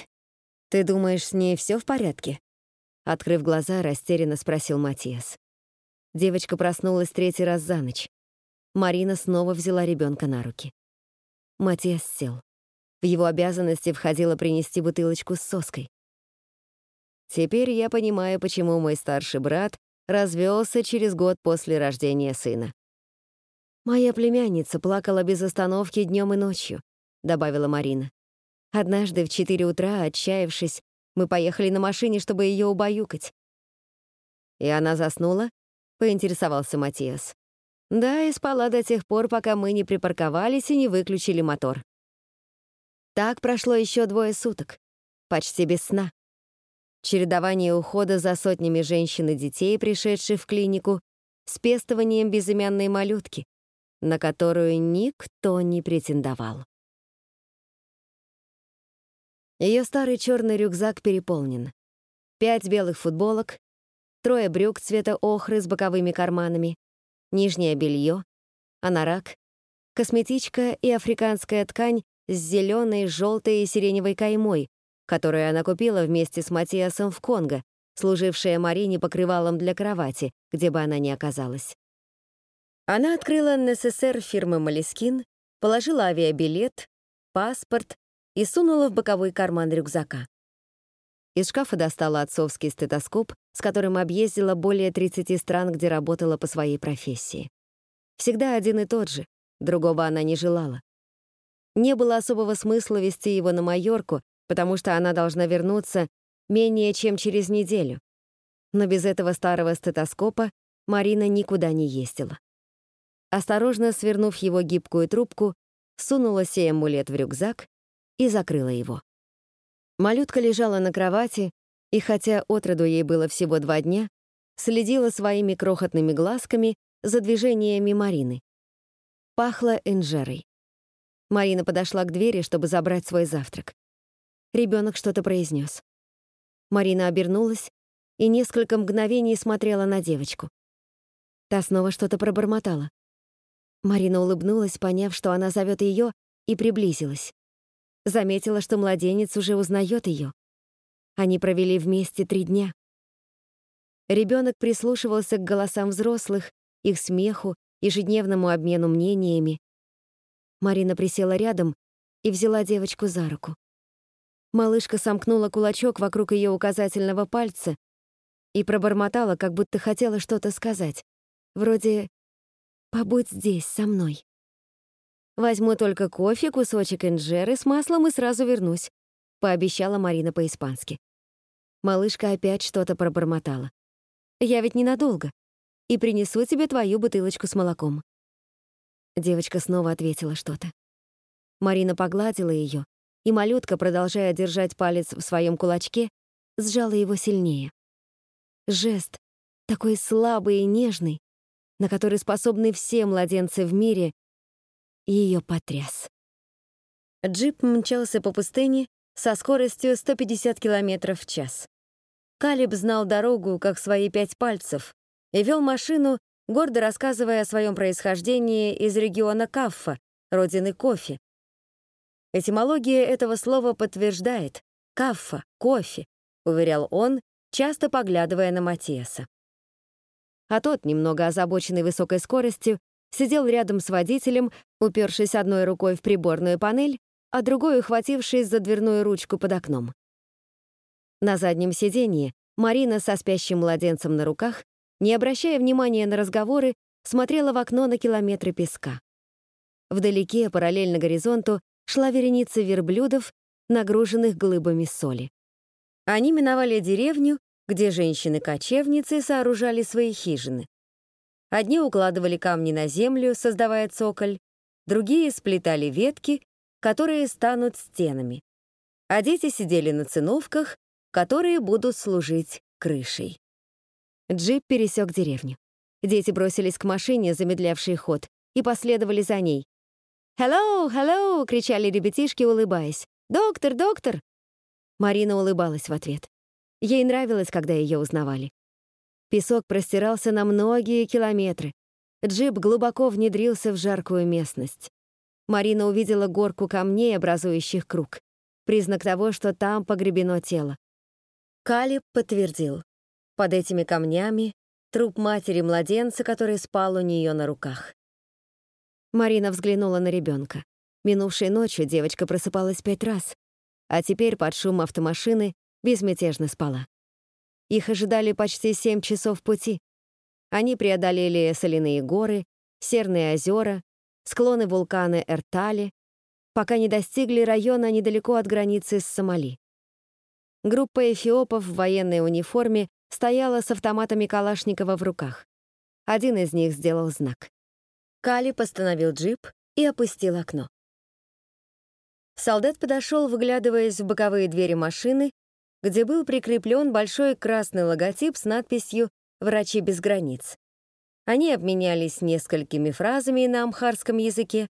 Ты думаешь, с ней все в порядке? Открыв глаза, растерянно спросил Матиас. Девочка проснулась третий раз за ночь. Марина снова взяла ребенка на руки. Матиас сел. В его обязанности входило принести бутылочку с соской. Теперь я понимаю, почему мой старший брат развелся через год после рождения сына. Моя племянница плакала без остановки днем и ночью, добавила Марина. Однажды в 4 утра, отчаявшись, мы поехали на машине, чтобы ее убаюкать. И она заснула? Поинтересовался Матиас. Да, и спала до тех пор, пока мы не припарковались и не выключили мотор. Так прошло еще двое суток, почти без сна. Чередование ухода за сотнями женщин и детей, пришедших в клинику, с пестованием безымянной малютки, на которую никто не претендовал. Ее старый черный рюкзак переполнен. пять белых футболок, трое брюк цвета охры с боковыми карманами, нижнее белье, анорак, косметичка и африканская ткань с зеленой, желтой и сиреневой каймой, которую она купила вместе с Матиасом в Конго, служившая Марине покрывалом для кровати, где бы она ни оказалась. Она открыла НССР фирмы «Малискин», положила авиабилет, паспорт и сунула в боковой карман рюкзака. Из шкафа достала отцовский стетоскоп, с которым объездила более 30 стран, где работала по своей профессии. Всегда один и тот же, другого она не желала. Не было особого смысла вести его на Майорку, потому что она должна вернуться менее чем через неделю. Но без этого старого стетоскопа Марина никуда не ездила. Осторожно свернув его гибкую трубку, сунула сей амулет в рюкзак и закрыла его. Малютка лежала на кровати, и хотя отроду ей было всего два дня, следила своими крохотными глазками за движениями Марины. Пахло инжерой. Марина подошла к двери, чтобы забрать свой завтрак. Ребенок что-то произнес. Марина обернулась и несколько мгновений смотрела на девочку. Та снова что-то пробормотала. Марина улыбнулась, поняв, что она зовет ее, и приблизилась. Заметила, что младенец уже узнает ее. Они провели вместе три дня. Ребенок прислушивался к голосам взрослых, их смеху, ежедневному обмену мнениями. Марина присела рядом и взяла девочку за руку. Малышка сомкнула кулачок вокруг ее указательного пальца и пробормотала, как будто хотела что-то сказать. Вроде «побудь здесь, со мной». «Возьму только кофе, кусочек инжеры с маслом и сразу вернусь», — пообещала Марина по-испански. Малышка опять что-то пробормотала. «Я ведь ненадолго. И принесу тебе твою бутылочку с молоком». Девочка снова ответила что-то. Марина погладила ее, и малютка, продолжая держать палец в своем кулачке, сжала его сильнее. Жест, такой слабый и нежный, на который способны все младенцы в мире, ее потряс. Джип мчался по пустыне со скоростью 150 км в час. Калиб знал дорогу, как свои пять пальцев, и вел машину, гордо рассказывая о своем происхождении из региона Каффа, родины кофе, Этимология этого слова подтверждает «каффа», «кофе», — уверял он, часто поглядывая на Матиаса. А тот, немного озабоченный высокой скоростью, сидел рядом с водителем, упершись одной рукой в приборную панель, а другой ухватившись за дверную ручку под окном. На заднем сиденье Марина со спящим младенцем на руках, не обращая внимания на разговоры, смотрела в окно на километры песка. Вдалеке, параллельно горизонту, шла вереница верблюдов, нагруженных глыбами соли. Они миновали деревню, где женщины-кочевницы сооружали свои хижины. Одни укладывали камни на землю, создавая цоколь, другие сплетали ветки, которые станут стенами. А дети сидели на циновках, которые будут служить крышей. Джип пересек деревню. Дети бросились к машине, замедлявшей ход, и последовали за ней, «Hello, hello!» — кричали ребятишки, улыбаясь. «Доктор, доктор!» Марина улыбалась в ответ. Ей нравилось, когда ее узнавали. Песок простирался на многие километры. Джип глубоко внедрился в жаркую местность. Марина увидела горку камней, образующих круг. Признак того, что там погребено тело. Калиб подтвердил. Под этими камнями труп матери-младенца, который спал у нее на руках. Марина взглянула на ребенка. Минувшей ночью девочка просыпалась пять раз, а теперь под шум автомашины безмятежно спала. Их ожидали почти семь часов пути. Они преодолели соляные горы, серные озера, склоны вулкана Эртали, пока не достигли района недалеко от границы с Сомали. Группа эфиопов в военной униформе стояла с автоматами Калашникова в руках. Один из них сделал знак. Кали постановил джип и опустил окно. Солдат подошел, выглядываясь в боковые двери машины, где был прикреплен большой красный логотип с надписью «Врачи без границ». Они обменялись несколькими фразами на амхарском языке,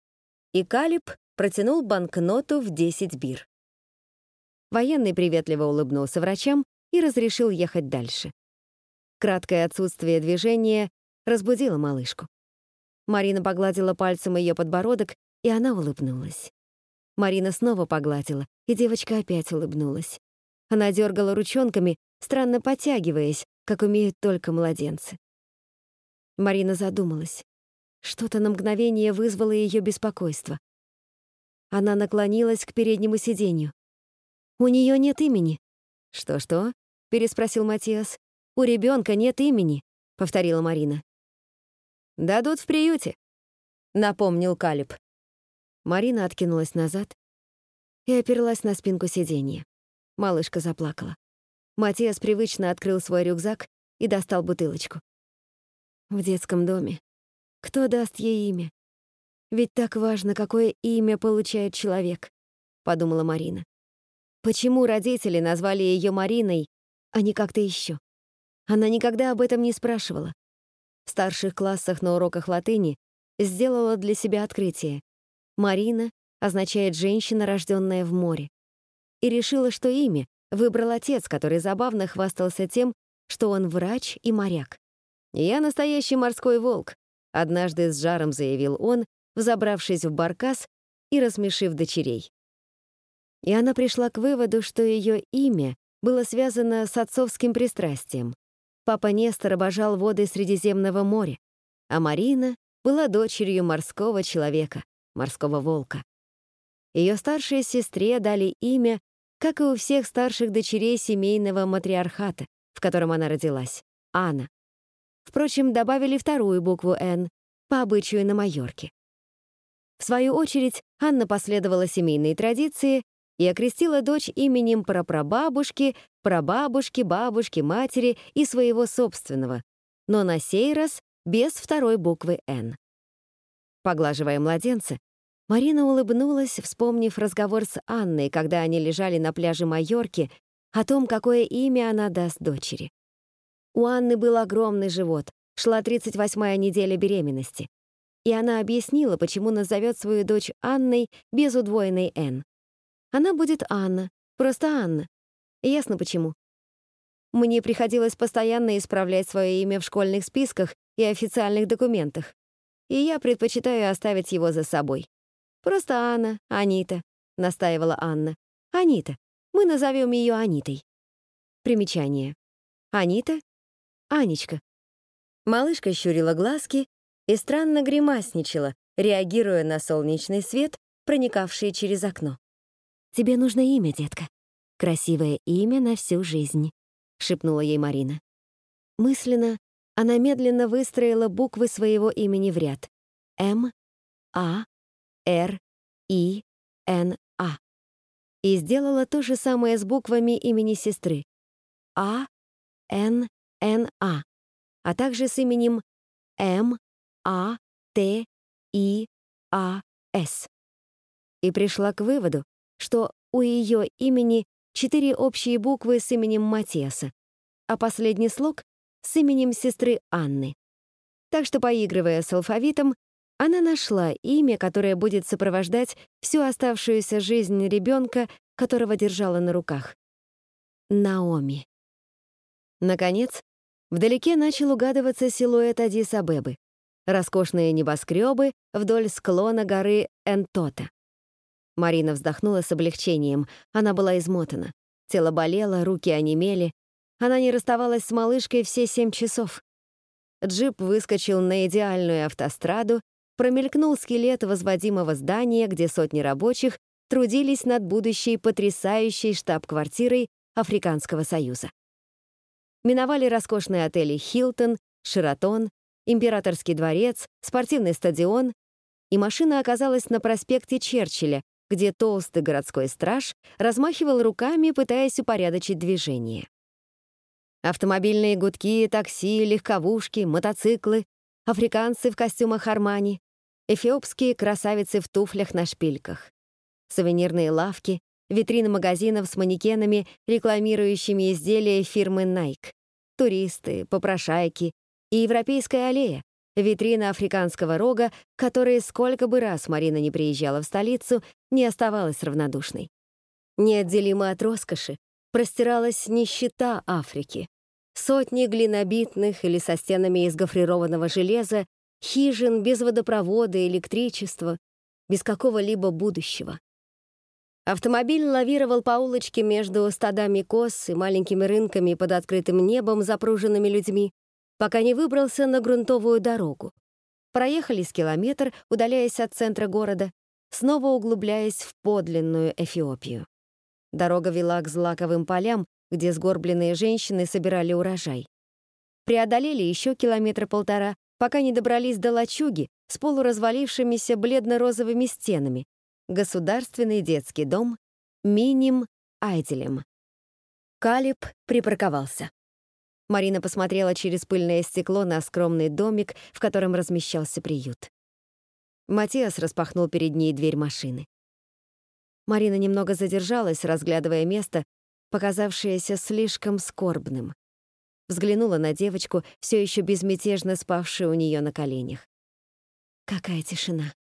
и Калиб протянул банкноту в 10 бир. Военный приветливо улыбнулся врачам и разрешил ехать дальше. Краткое отсутствие движения разбудило малышку. Марина погладила пальцем ее подбородок, и она улыбнулась. Марина снова погладила, и девочка опять улыбнулась. Она дергала ручонками, странно подтягиваясь, как умеют только младенцы. Марина задумалась. Что-то на мгновение вызвало ее беспокойство. Она наклонилась к переднему сиденью. «У нее нет имени». «Что-что?» — переспросил Матиас. «У ребенка нет имени», — повторила Марина. «Дадут в приюте», — напомнил Калиб. Марина откинулась назад и оперлась на спинку сиденья. Малышка заплакала. Матиас привычно открыл свой рюкзак и достал бутылочку. В детском доме. Кто даст ей имя? Ведь так важно, какое имя получает человек, подумала Марина. Почему родители назвали ее Мариной, а не как-то еще? Она никогда об этом не спрашивала. В старших классах на уроках латыни сделала для себя открытие. Марина означает «женщина, рожденная в море». И решила, что имя выбрал отец, который забавно хвастался тем, что он врач и моряк. «Я настоящий морской волк», — однажды с жаром заявил он, взобравшись в баркас и рассмешив дочерей. И она пришла к выводу, что ее имя было связано с отцовским пристрастием. Папа Нестор обожал воды Средиземного моря, а Марина была дочерью морского человека, морского волка. Ее старшей сестре дали имя, как и у всех старших дочерей семейного матриархата, в котором она родилась — Анна. Впрочем, добавили вторую букву «Н» по обычаю на Майорке. В свою очередь, Анна последовала семейной традиции и окрестила дочь именем прапрабабушки, прабабушки, бабушки, матери и своего собственного, но на сей раз без второй буквы «Н». Поглаживая младенца, Марина улыбнулась, вспомнив разговор с Анной, когда они лежали на пляже Майорки, о том, какое имя она даст дочери. У Анны был огромный живот, шла 38-я неделя беременности. И она объяснила, почему назовет свою дочь Анной без удвоенной «Н». Она будет Анна, просто Анна. Ясно почему. Мне приходилось постоянно исправлять свое имя в школьных списках и официальных документах. И я предпочитаю оставить его за собой. Просто Анна, Анита, настаивала Анна. Анита. Мы назовем ее Анитой. Примечание. Анита Анечка. Малышка щурила глазки и странно гримасничала, реагируя на солнечный свет, проникавший через окно. «Тебе нужно имя, детка. Красивое имя на всю жизнь», — шепнула ей Марина. Мысленно она медленно выстроила буквы своего имени в ряд. М, А, Р, И, Н, А. И сделала то же самое с буквами имени сестры. А, Н, Н.А., а также с именем М. А. Т. И. А. С. И пришла к выводу, что у ее имени четыре общие буквы с именем Матиаса, а последний слог — с именем сестры Анны. Так что, поигрывая с алфавитом, она нашла имя, которое будет сопровождать всю оставшуюся жизнь ребенка, которого держала на руках. Наоми. Наконец, Вдалеке начал угадываться силуэт Адис-Абебы. Роскошные небоскребы вдоль склона горы Энтота. Марина вздохнула с облегчением. Она была измотана. Тело болело, руки онемели. Она не расставалась с малышкой все семь часов. Джип выскочил на идеальную автостраду, промелькнул скелет возводимого здания, где сотни рабочих трудились над будущей потрясающей штаб-квартирой Африканского Союза миновали роскошные отели «Хилтон», «Шератон», «Императорский дворец», спортивный стадион, и машина оказалась на проспекте Черчилля, где толстый городской страж размахивал руками, пытаясь упорядочить движение. Автомобильные гудки, такси, легковушки, мотоциклы, африканцы в костюмах Армани, эфиопские красавицы в туфлях на шпильках, сувенирные лавки, витрины магазинов с манекенами, рекламирующими изделия фирмы Nike, туристы, попрошайки и Европейская аллея, витрина африканского рога, которой сколько бы раз Марина не приезжала в столицу, не оставалась равнодушной. Неотделима от роскоши, простиралась нищета Африки. Сотни глинобитных или со стенами из гофрированного железа, хижин без водопровода, электричества, без какого-либо будущего. Автомобиль лавировал по улочке между стадами коз и маленькими рынками под открытым небом, запруженными людьми, пока не выбрался на грунтовую дорогу. Проехали с километр, удаляясь от центра города, снова углубляясь в подлинную Эфиопию. Дорога вела к злаковым полям, где сгорбленные женщины собирали урожай. Преодолели еще километра полтора, пока не добрались до лачуги с полуразвалившимися бледно-розовыми стенами, Государственный детский дом Миним Айделем. Калиб припарковался. Марина посмотрела через пыльное стекло на скромный домик, в котором размещался приют. Матиас распахнул перед ней дверь машины. Марина немного задержалась, разглядывая место, показавшееся слишком скорбным. Взглянула на девочку, все еще безмятежно спавшую у нее на коленях. Какая тишина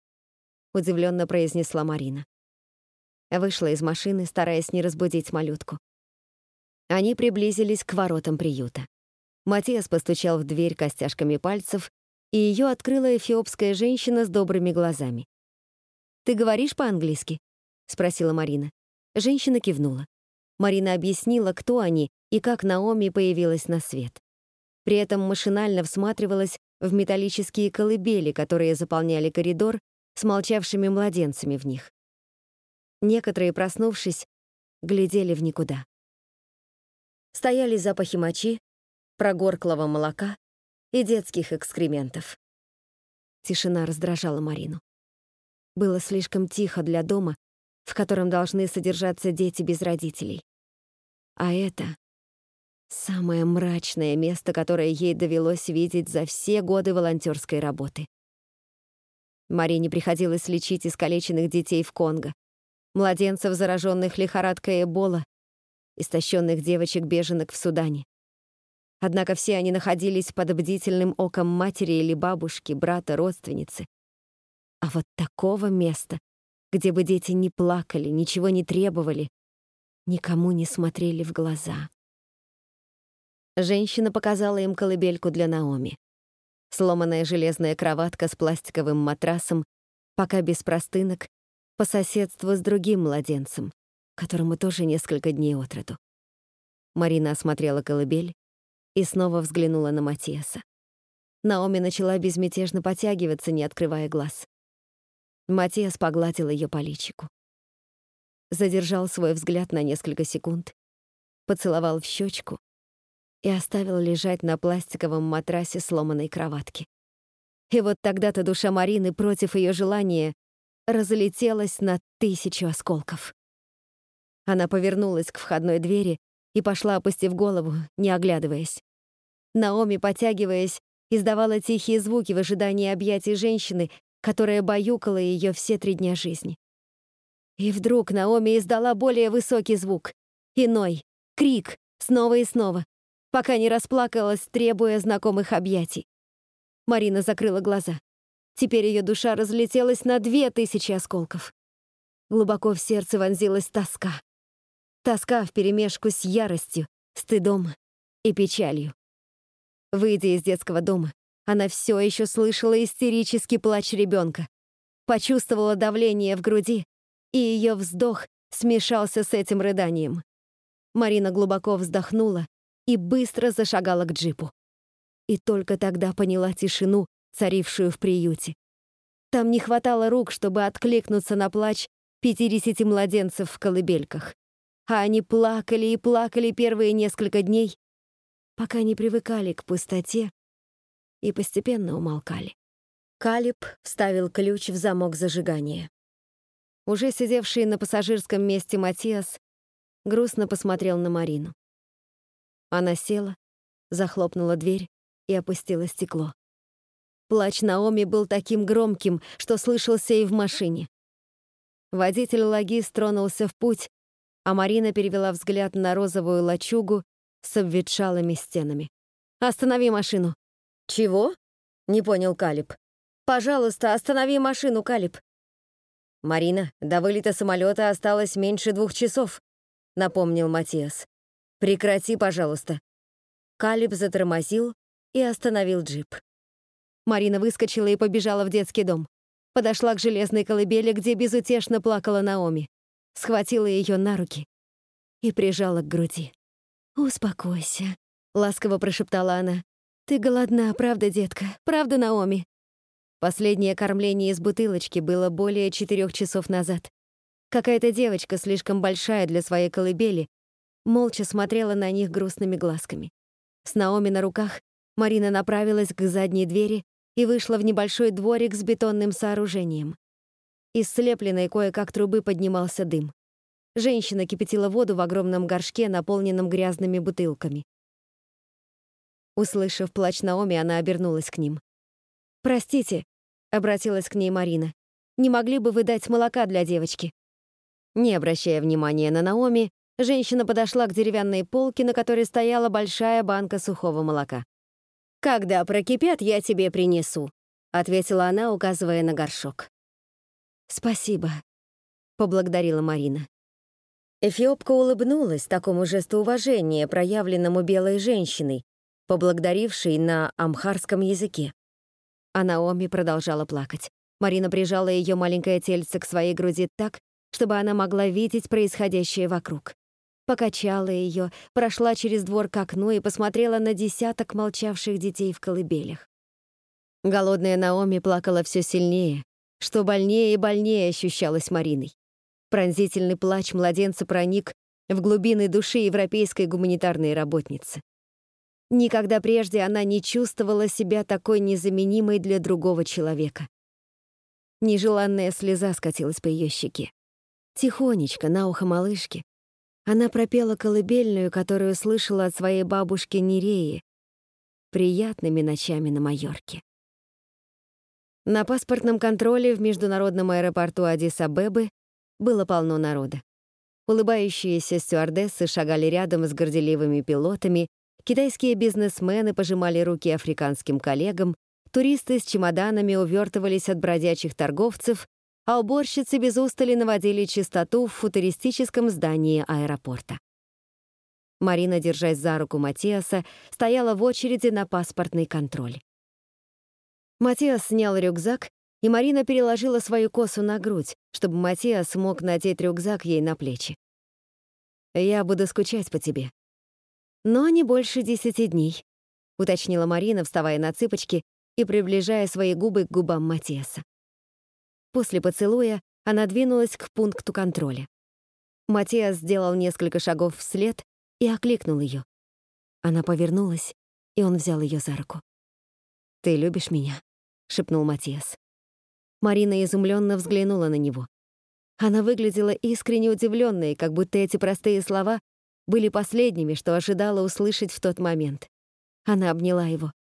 удивленно произнесла Марина. Вышла из машины, стараясь не разбудить малютку. Они приблизились к воротам приюта. Матиас постучал в дверь костяшками пальцев, и ее открыла эфиопская женщина с добрыми глазами. «Ты говоришь по-английски?» — спросила Марина. Женщина кивнула. Марина объяснила, кто они и как Наоми появилась на свет. При этом машинально всматривалась в металлические колыбели, которые заполняли коридор, с молчавшими младенцами в них. Некоторые, проснувшись, глядели в никуда. Стояли запахи мочи, прогорклого молока и детских экскрементов. Тишина раздражала Марину. Было слишком тихо для дома, в котором должны содержаться дети без родителей. А это самое мрачное место, которое ей довелось видеть за все годы волонтерской работы. Марине приходилось лечить искалеченных детей в Конго, младенцев, зараженных лихорадкой Эбола, истощенных девочек-беженок в Судане. Однако все они находились под бдительным оком матери или бабушки, брата, родственницы. А вот такого места, где бы дети не плакали, ничего не требовали, никому не смотрели в глаза. Женщина показала им колыбельку для Наоми сломанная железная кроватка с пластиковым матрасом, пока без простынок, по соседству с другим младенцем, которому тоже несколько дней от роду. Марина осмотрела колыбель и снова взглянула на Матиаса. Наоми начала безмятежно потягиваться, не открывая глаз. Матиас погладил ее по личику. Задержал свой взгляд на несколько секунд, поцеловал в щечку и оставил лежать на пластиковом матрасе сломанной кроватки. И вот тогда-то душа Марины против ее желания разлетелась на тысячу осколков. Она повернулась к входной двери и пошла, опустив голову, не оглядываясь. Наоми, потягиваясь, издавала тихие звуки в ожидании объятий женщины, которая баюкала ее все три дня жизни. И вдруг Наоми издала более высокий звук. Иной. Крик. Снова и снова пока не расплакалась, требуя знакомых объятий. Марина закрыла глаза. Теперь ее душа разлетелась на две тысячи осколков. Глубоко в сердце вонзилась тоска. Тоска вперемешку с яростью, стыдом и печалью. Выйдя из детского дома, она все еще слышала истерический плач ребенка, почувствовала давление в груди, и ее вздох смешался с этим рыданием. Марина глубоко вздохнула и быстро зашагала к джипу. И только тогда поняла тишину, царившую в приюте. Там не хватало рук, чтобы откликнуться на плач 50 младенцев в колыбельках. А они плакали и плакали первые несколько дней, пока не привыкали к пустоте и постепенно умолкали. Калиб вставил ключ в замок зажигания. Уже сидевший на пассажирском месте Матиас грустно посмотрел на Марину. Она села, захлопнула дверь и опустила стекло. Плач Наоми был таким громким, что слышался и в машине. Водитель Лаги тронулся в путь, а Марина перевела взгляд на розовую лачугу с обветшалыми стенами. «Останови машину!» «Чего?» — не понял Калиб. «Пожалуйста, останови машину, Калиб!» «Марина, до вылета самолета осталось меньше двух часов», — напомнил Матиас. «Прекрати, пожалуйста». Калиб затормозил и остановил джип. Марина выскочила и побежала в детский дом. Подошла к железной колыбели, где безутешно плакала Наоми. Схватила ее на руки и прижала к груди. «Успокойся», — ласково прошептала она. «Ты голодна, правда, детка? Правда, Наоми?» Последнее кормление из бутылочки было более четырех часов назад. Какая-то девочка, слишком большая для своей колыбели, молча смотрела на них грустными глазками. С Наоми на руках Марина направилась к задней двери и вышла в небольшой дворик с бетонным сооружением. Из слепленной кое-как трубы поднимался дым. Женщина кипятила воду в огромном горшке, наполненном грязными бутылками. Услышав плач Наоми, она обернулась к ним. «Простите», — обратилась к ней Марина, «не могли бы вы дать молока для девочки?» Не обращая внимания на Наоми, женщина подошла к деревянной полке, на которой стояла большая банка сухого молока. «Когда прокипят, я тебе принесу», — ответила она, указывая на горшок. «Спасибо», — поблагодарила Марина. Эфиопка улыбнулась такому жесту уважения, проявленному белой женщиной, поблагодарившей на амхарском языке. А Наоми продолжала плакать. Марина прижала ее маленькое тельце к своей груди так, чтобы она могла видеть происходящее вокруг. Покачала ее, прошла через двор к окну и посмотрела на десяток молчавших детей в колыбелях. Голодная Наоми плакала все сильнее, что больнее и больнее ощущалось Мариной. Пронзительный плач младенца проник в глубины души европейской гуманитарной работницы. Никогда прежде она не чувствовала себя такой незаменимой для другого человека. Нежеланная слеза скатилась по ее щеке. Тихонечко, на ухо малышки, она пропела колыбельную, которую слышала от своей бабушки Нереи, приятными ночами на Майорке. На паспортном контроле в международном аэропорту Адис-Абебы было полно народа. Улыбающиеся стюардессы шагали рядом с горделивыми пилотами, Китайские бизнесмены пожимали руки африканским коллегам, туристы с чемоданами увертывались от бродячих торговцев, а уборщицы без устали наводили чистоту в футуристическом здании аэропорта. Марина, держась за руку Матиаса, стояла в очереди на паспортный контроль. Матиас снял рюкзак, и Марина переложила свою косу на грудь, чтобы Матиас мог надеть рюкзак ей на плечи. «Я буду скучать по тебе», «Но не больше десяти дней», — уточнила Марина, вставая на цыпочки и приближая свои губы к губам Матиаса. После поцелуя она двинулась к пункту контроля. Матиас сделал несколько шагов вслед и окликнул ее. Она повернулась, и он взял ее за руку. «Ты любишь меня?» — шепнул Матиас. Марина изумленно взглянула на него. Она выглядела искренне удивленной, как будто эти простые слова были последними, что ожидала услышать в тот момент. Она обняла его.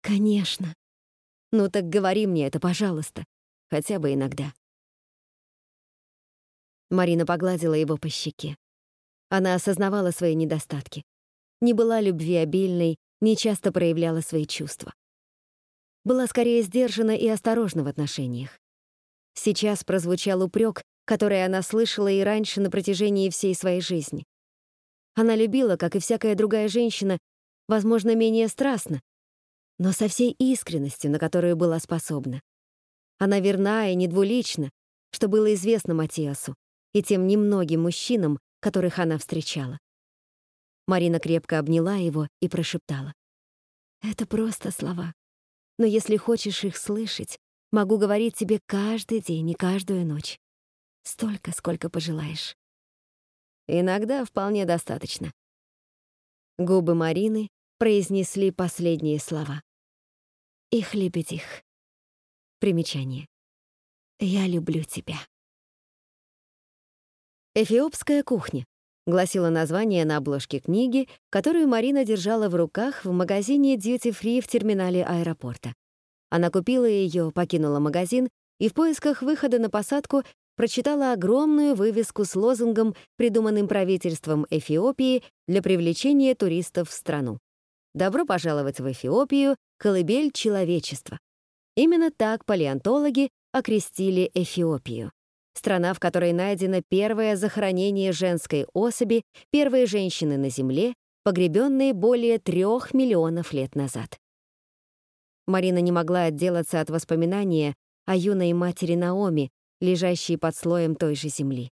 «Конечно. Ну так говори мне это, пожалуйста. Хотя бы иногда». Марина погладила его по щеке. Она осознавала свои недостатки. Не была любвеобильной, не часто проявляла свои чувства. Была скорее сдержана и осторожна в отношениях. Сейчас прозвучал упрек, который она слышала и раньше на протяжении всей своей жизни. Она любила, как и всякая другая женщина, возможно, менее страстно, но со всей искренностью, на которую была способна. Она верна и недвулична, что было известно Матиасу и тем немногим мужчинам, которых она встречала. Марина крепко обняла его и прошептала. «Это просто слова. Но если хочешь их слышать, могу говорить тебе каждый день и каждую ночь. Столько, сколько пожелаешь. Иногда вполне достаточно. Губы Марины произнесли последние слова. Их лебедих. Примечание. «Я люблю тебя». «Эфиопская кухня», — гласило название на обложке книги, которую Марина держала в руках в магазине Duty Free в терминале аэропорта. Она купила ее, покинула магазин и в поисках выхода на посадку прочитала огромную вывеску с лозунгом, придуманным правительством Эфиопии для привлечения туристов в страну. «Добро пожаловать в Эфиопию, колыбель человечества». Именно так палеонтологи окрестили Эфиопию. Страна, в которой найдено первое захоронение женской особи, первые женщины на Земле, погребенные более трех миллионов лет назад. Марина не могла отделаться от воспоминания о юной матери Наоми, лежащей под слоем той же земли.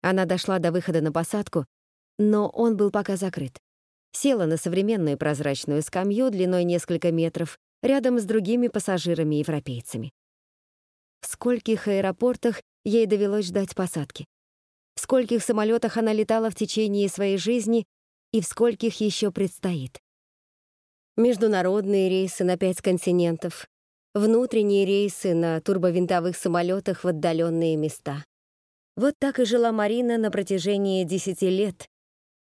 Она дошла до выхода на посадку, но он был пока закрыт. Села на современную прозрачную скамью длиной несколько метров рядом с другими пассажирами-европейцами. В скольких аэропортах ей довелось ждать посадки? В скольких самолетах она летала в течение своей жизни и в скольких еще предстоит? Международные рейсы на пять континентов, внутренние рейсы на турбовинтовых самолетах в отдаленные места. Вот так и жила Марина на протяжении десяти лет,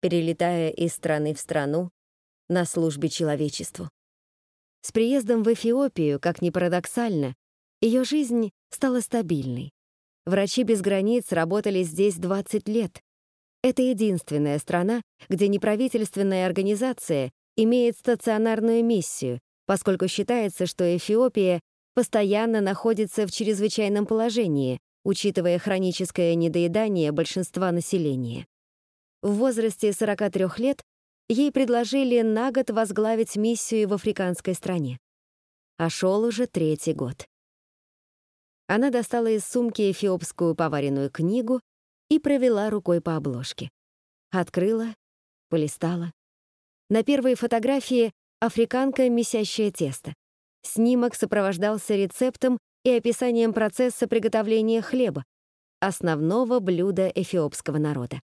перелетая из страны в страну на службе человечеству. С приездом в Эфиопию, как ни парадоксально, ее жизнь стала стабильной. Врачи без границ работали здесь 20 лет. Это единственная страна, где неправительственная организация имеет стационарную миссию, поскольку считается, что Эфиопия постоянно находится в чрезвычайном положении, учитывая хроническое недоедание большинства населения. В возрасте 43 лет ей предложили на год возглавить миссию в африканской стране. А шел уже третий год. Она достала из сумки эфиопскую поваренную книгу и провела рукой по обложке. Открыла, полистала. На первой фотографии африканка, месящая тесто. Снимок сопровождался рецептом и описанием процесса приготовления хлеба, основного блюда эфиопского народа.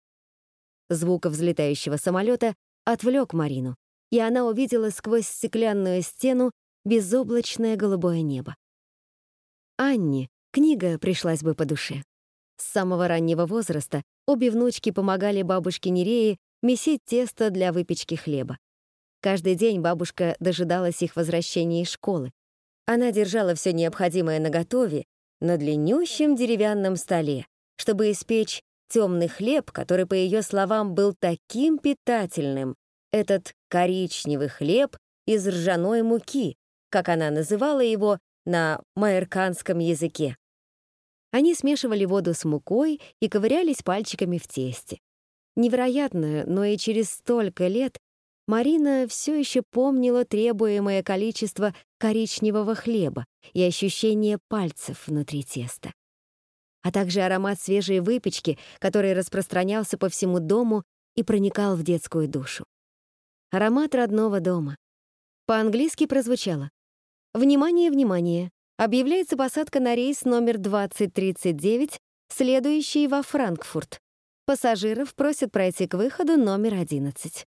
Звук взлетающего самолета отвлек Марину, и она увидела сквозь стеклянную стену безоблачное голубое небо. Анне книга пришлась бы по душе. С самого раннего возраста обе внучки помогали бабушке Нереи месить тесто для выпечки хлеба. Каждый день бабушка дожидалась их возвращения из школы. Она держала все необходимое наготове на длиннющем деревянном столе, чтобы испечь темный хлеб, который, по ее словам, был таким питательным, этот коричневый хлеб из ржаной муки, как она называла его на майерканском языке. Они смешивали воду с мукой и ковырялись пальчиками в тесте. Невероятно, но и через столько лет Марина все еще помнила требуемое количество коричневого хлеба и ощущение пальцев внутри теста а также аромат свежей выпечки, который распространялся по всему дому и проникал в детскую душу. Аромат родного дома. По-английски прозвучало. «Внимание, внимание! Объявляется посадка на рейс номер 2039, следующий во Франкфурт. Пассажиров просят пройти к выходу номер 11».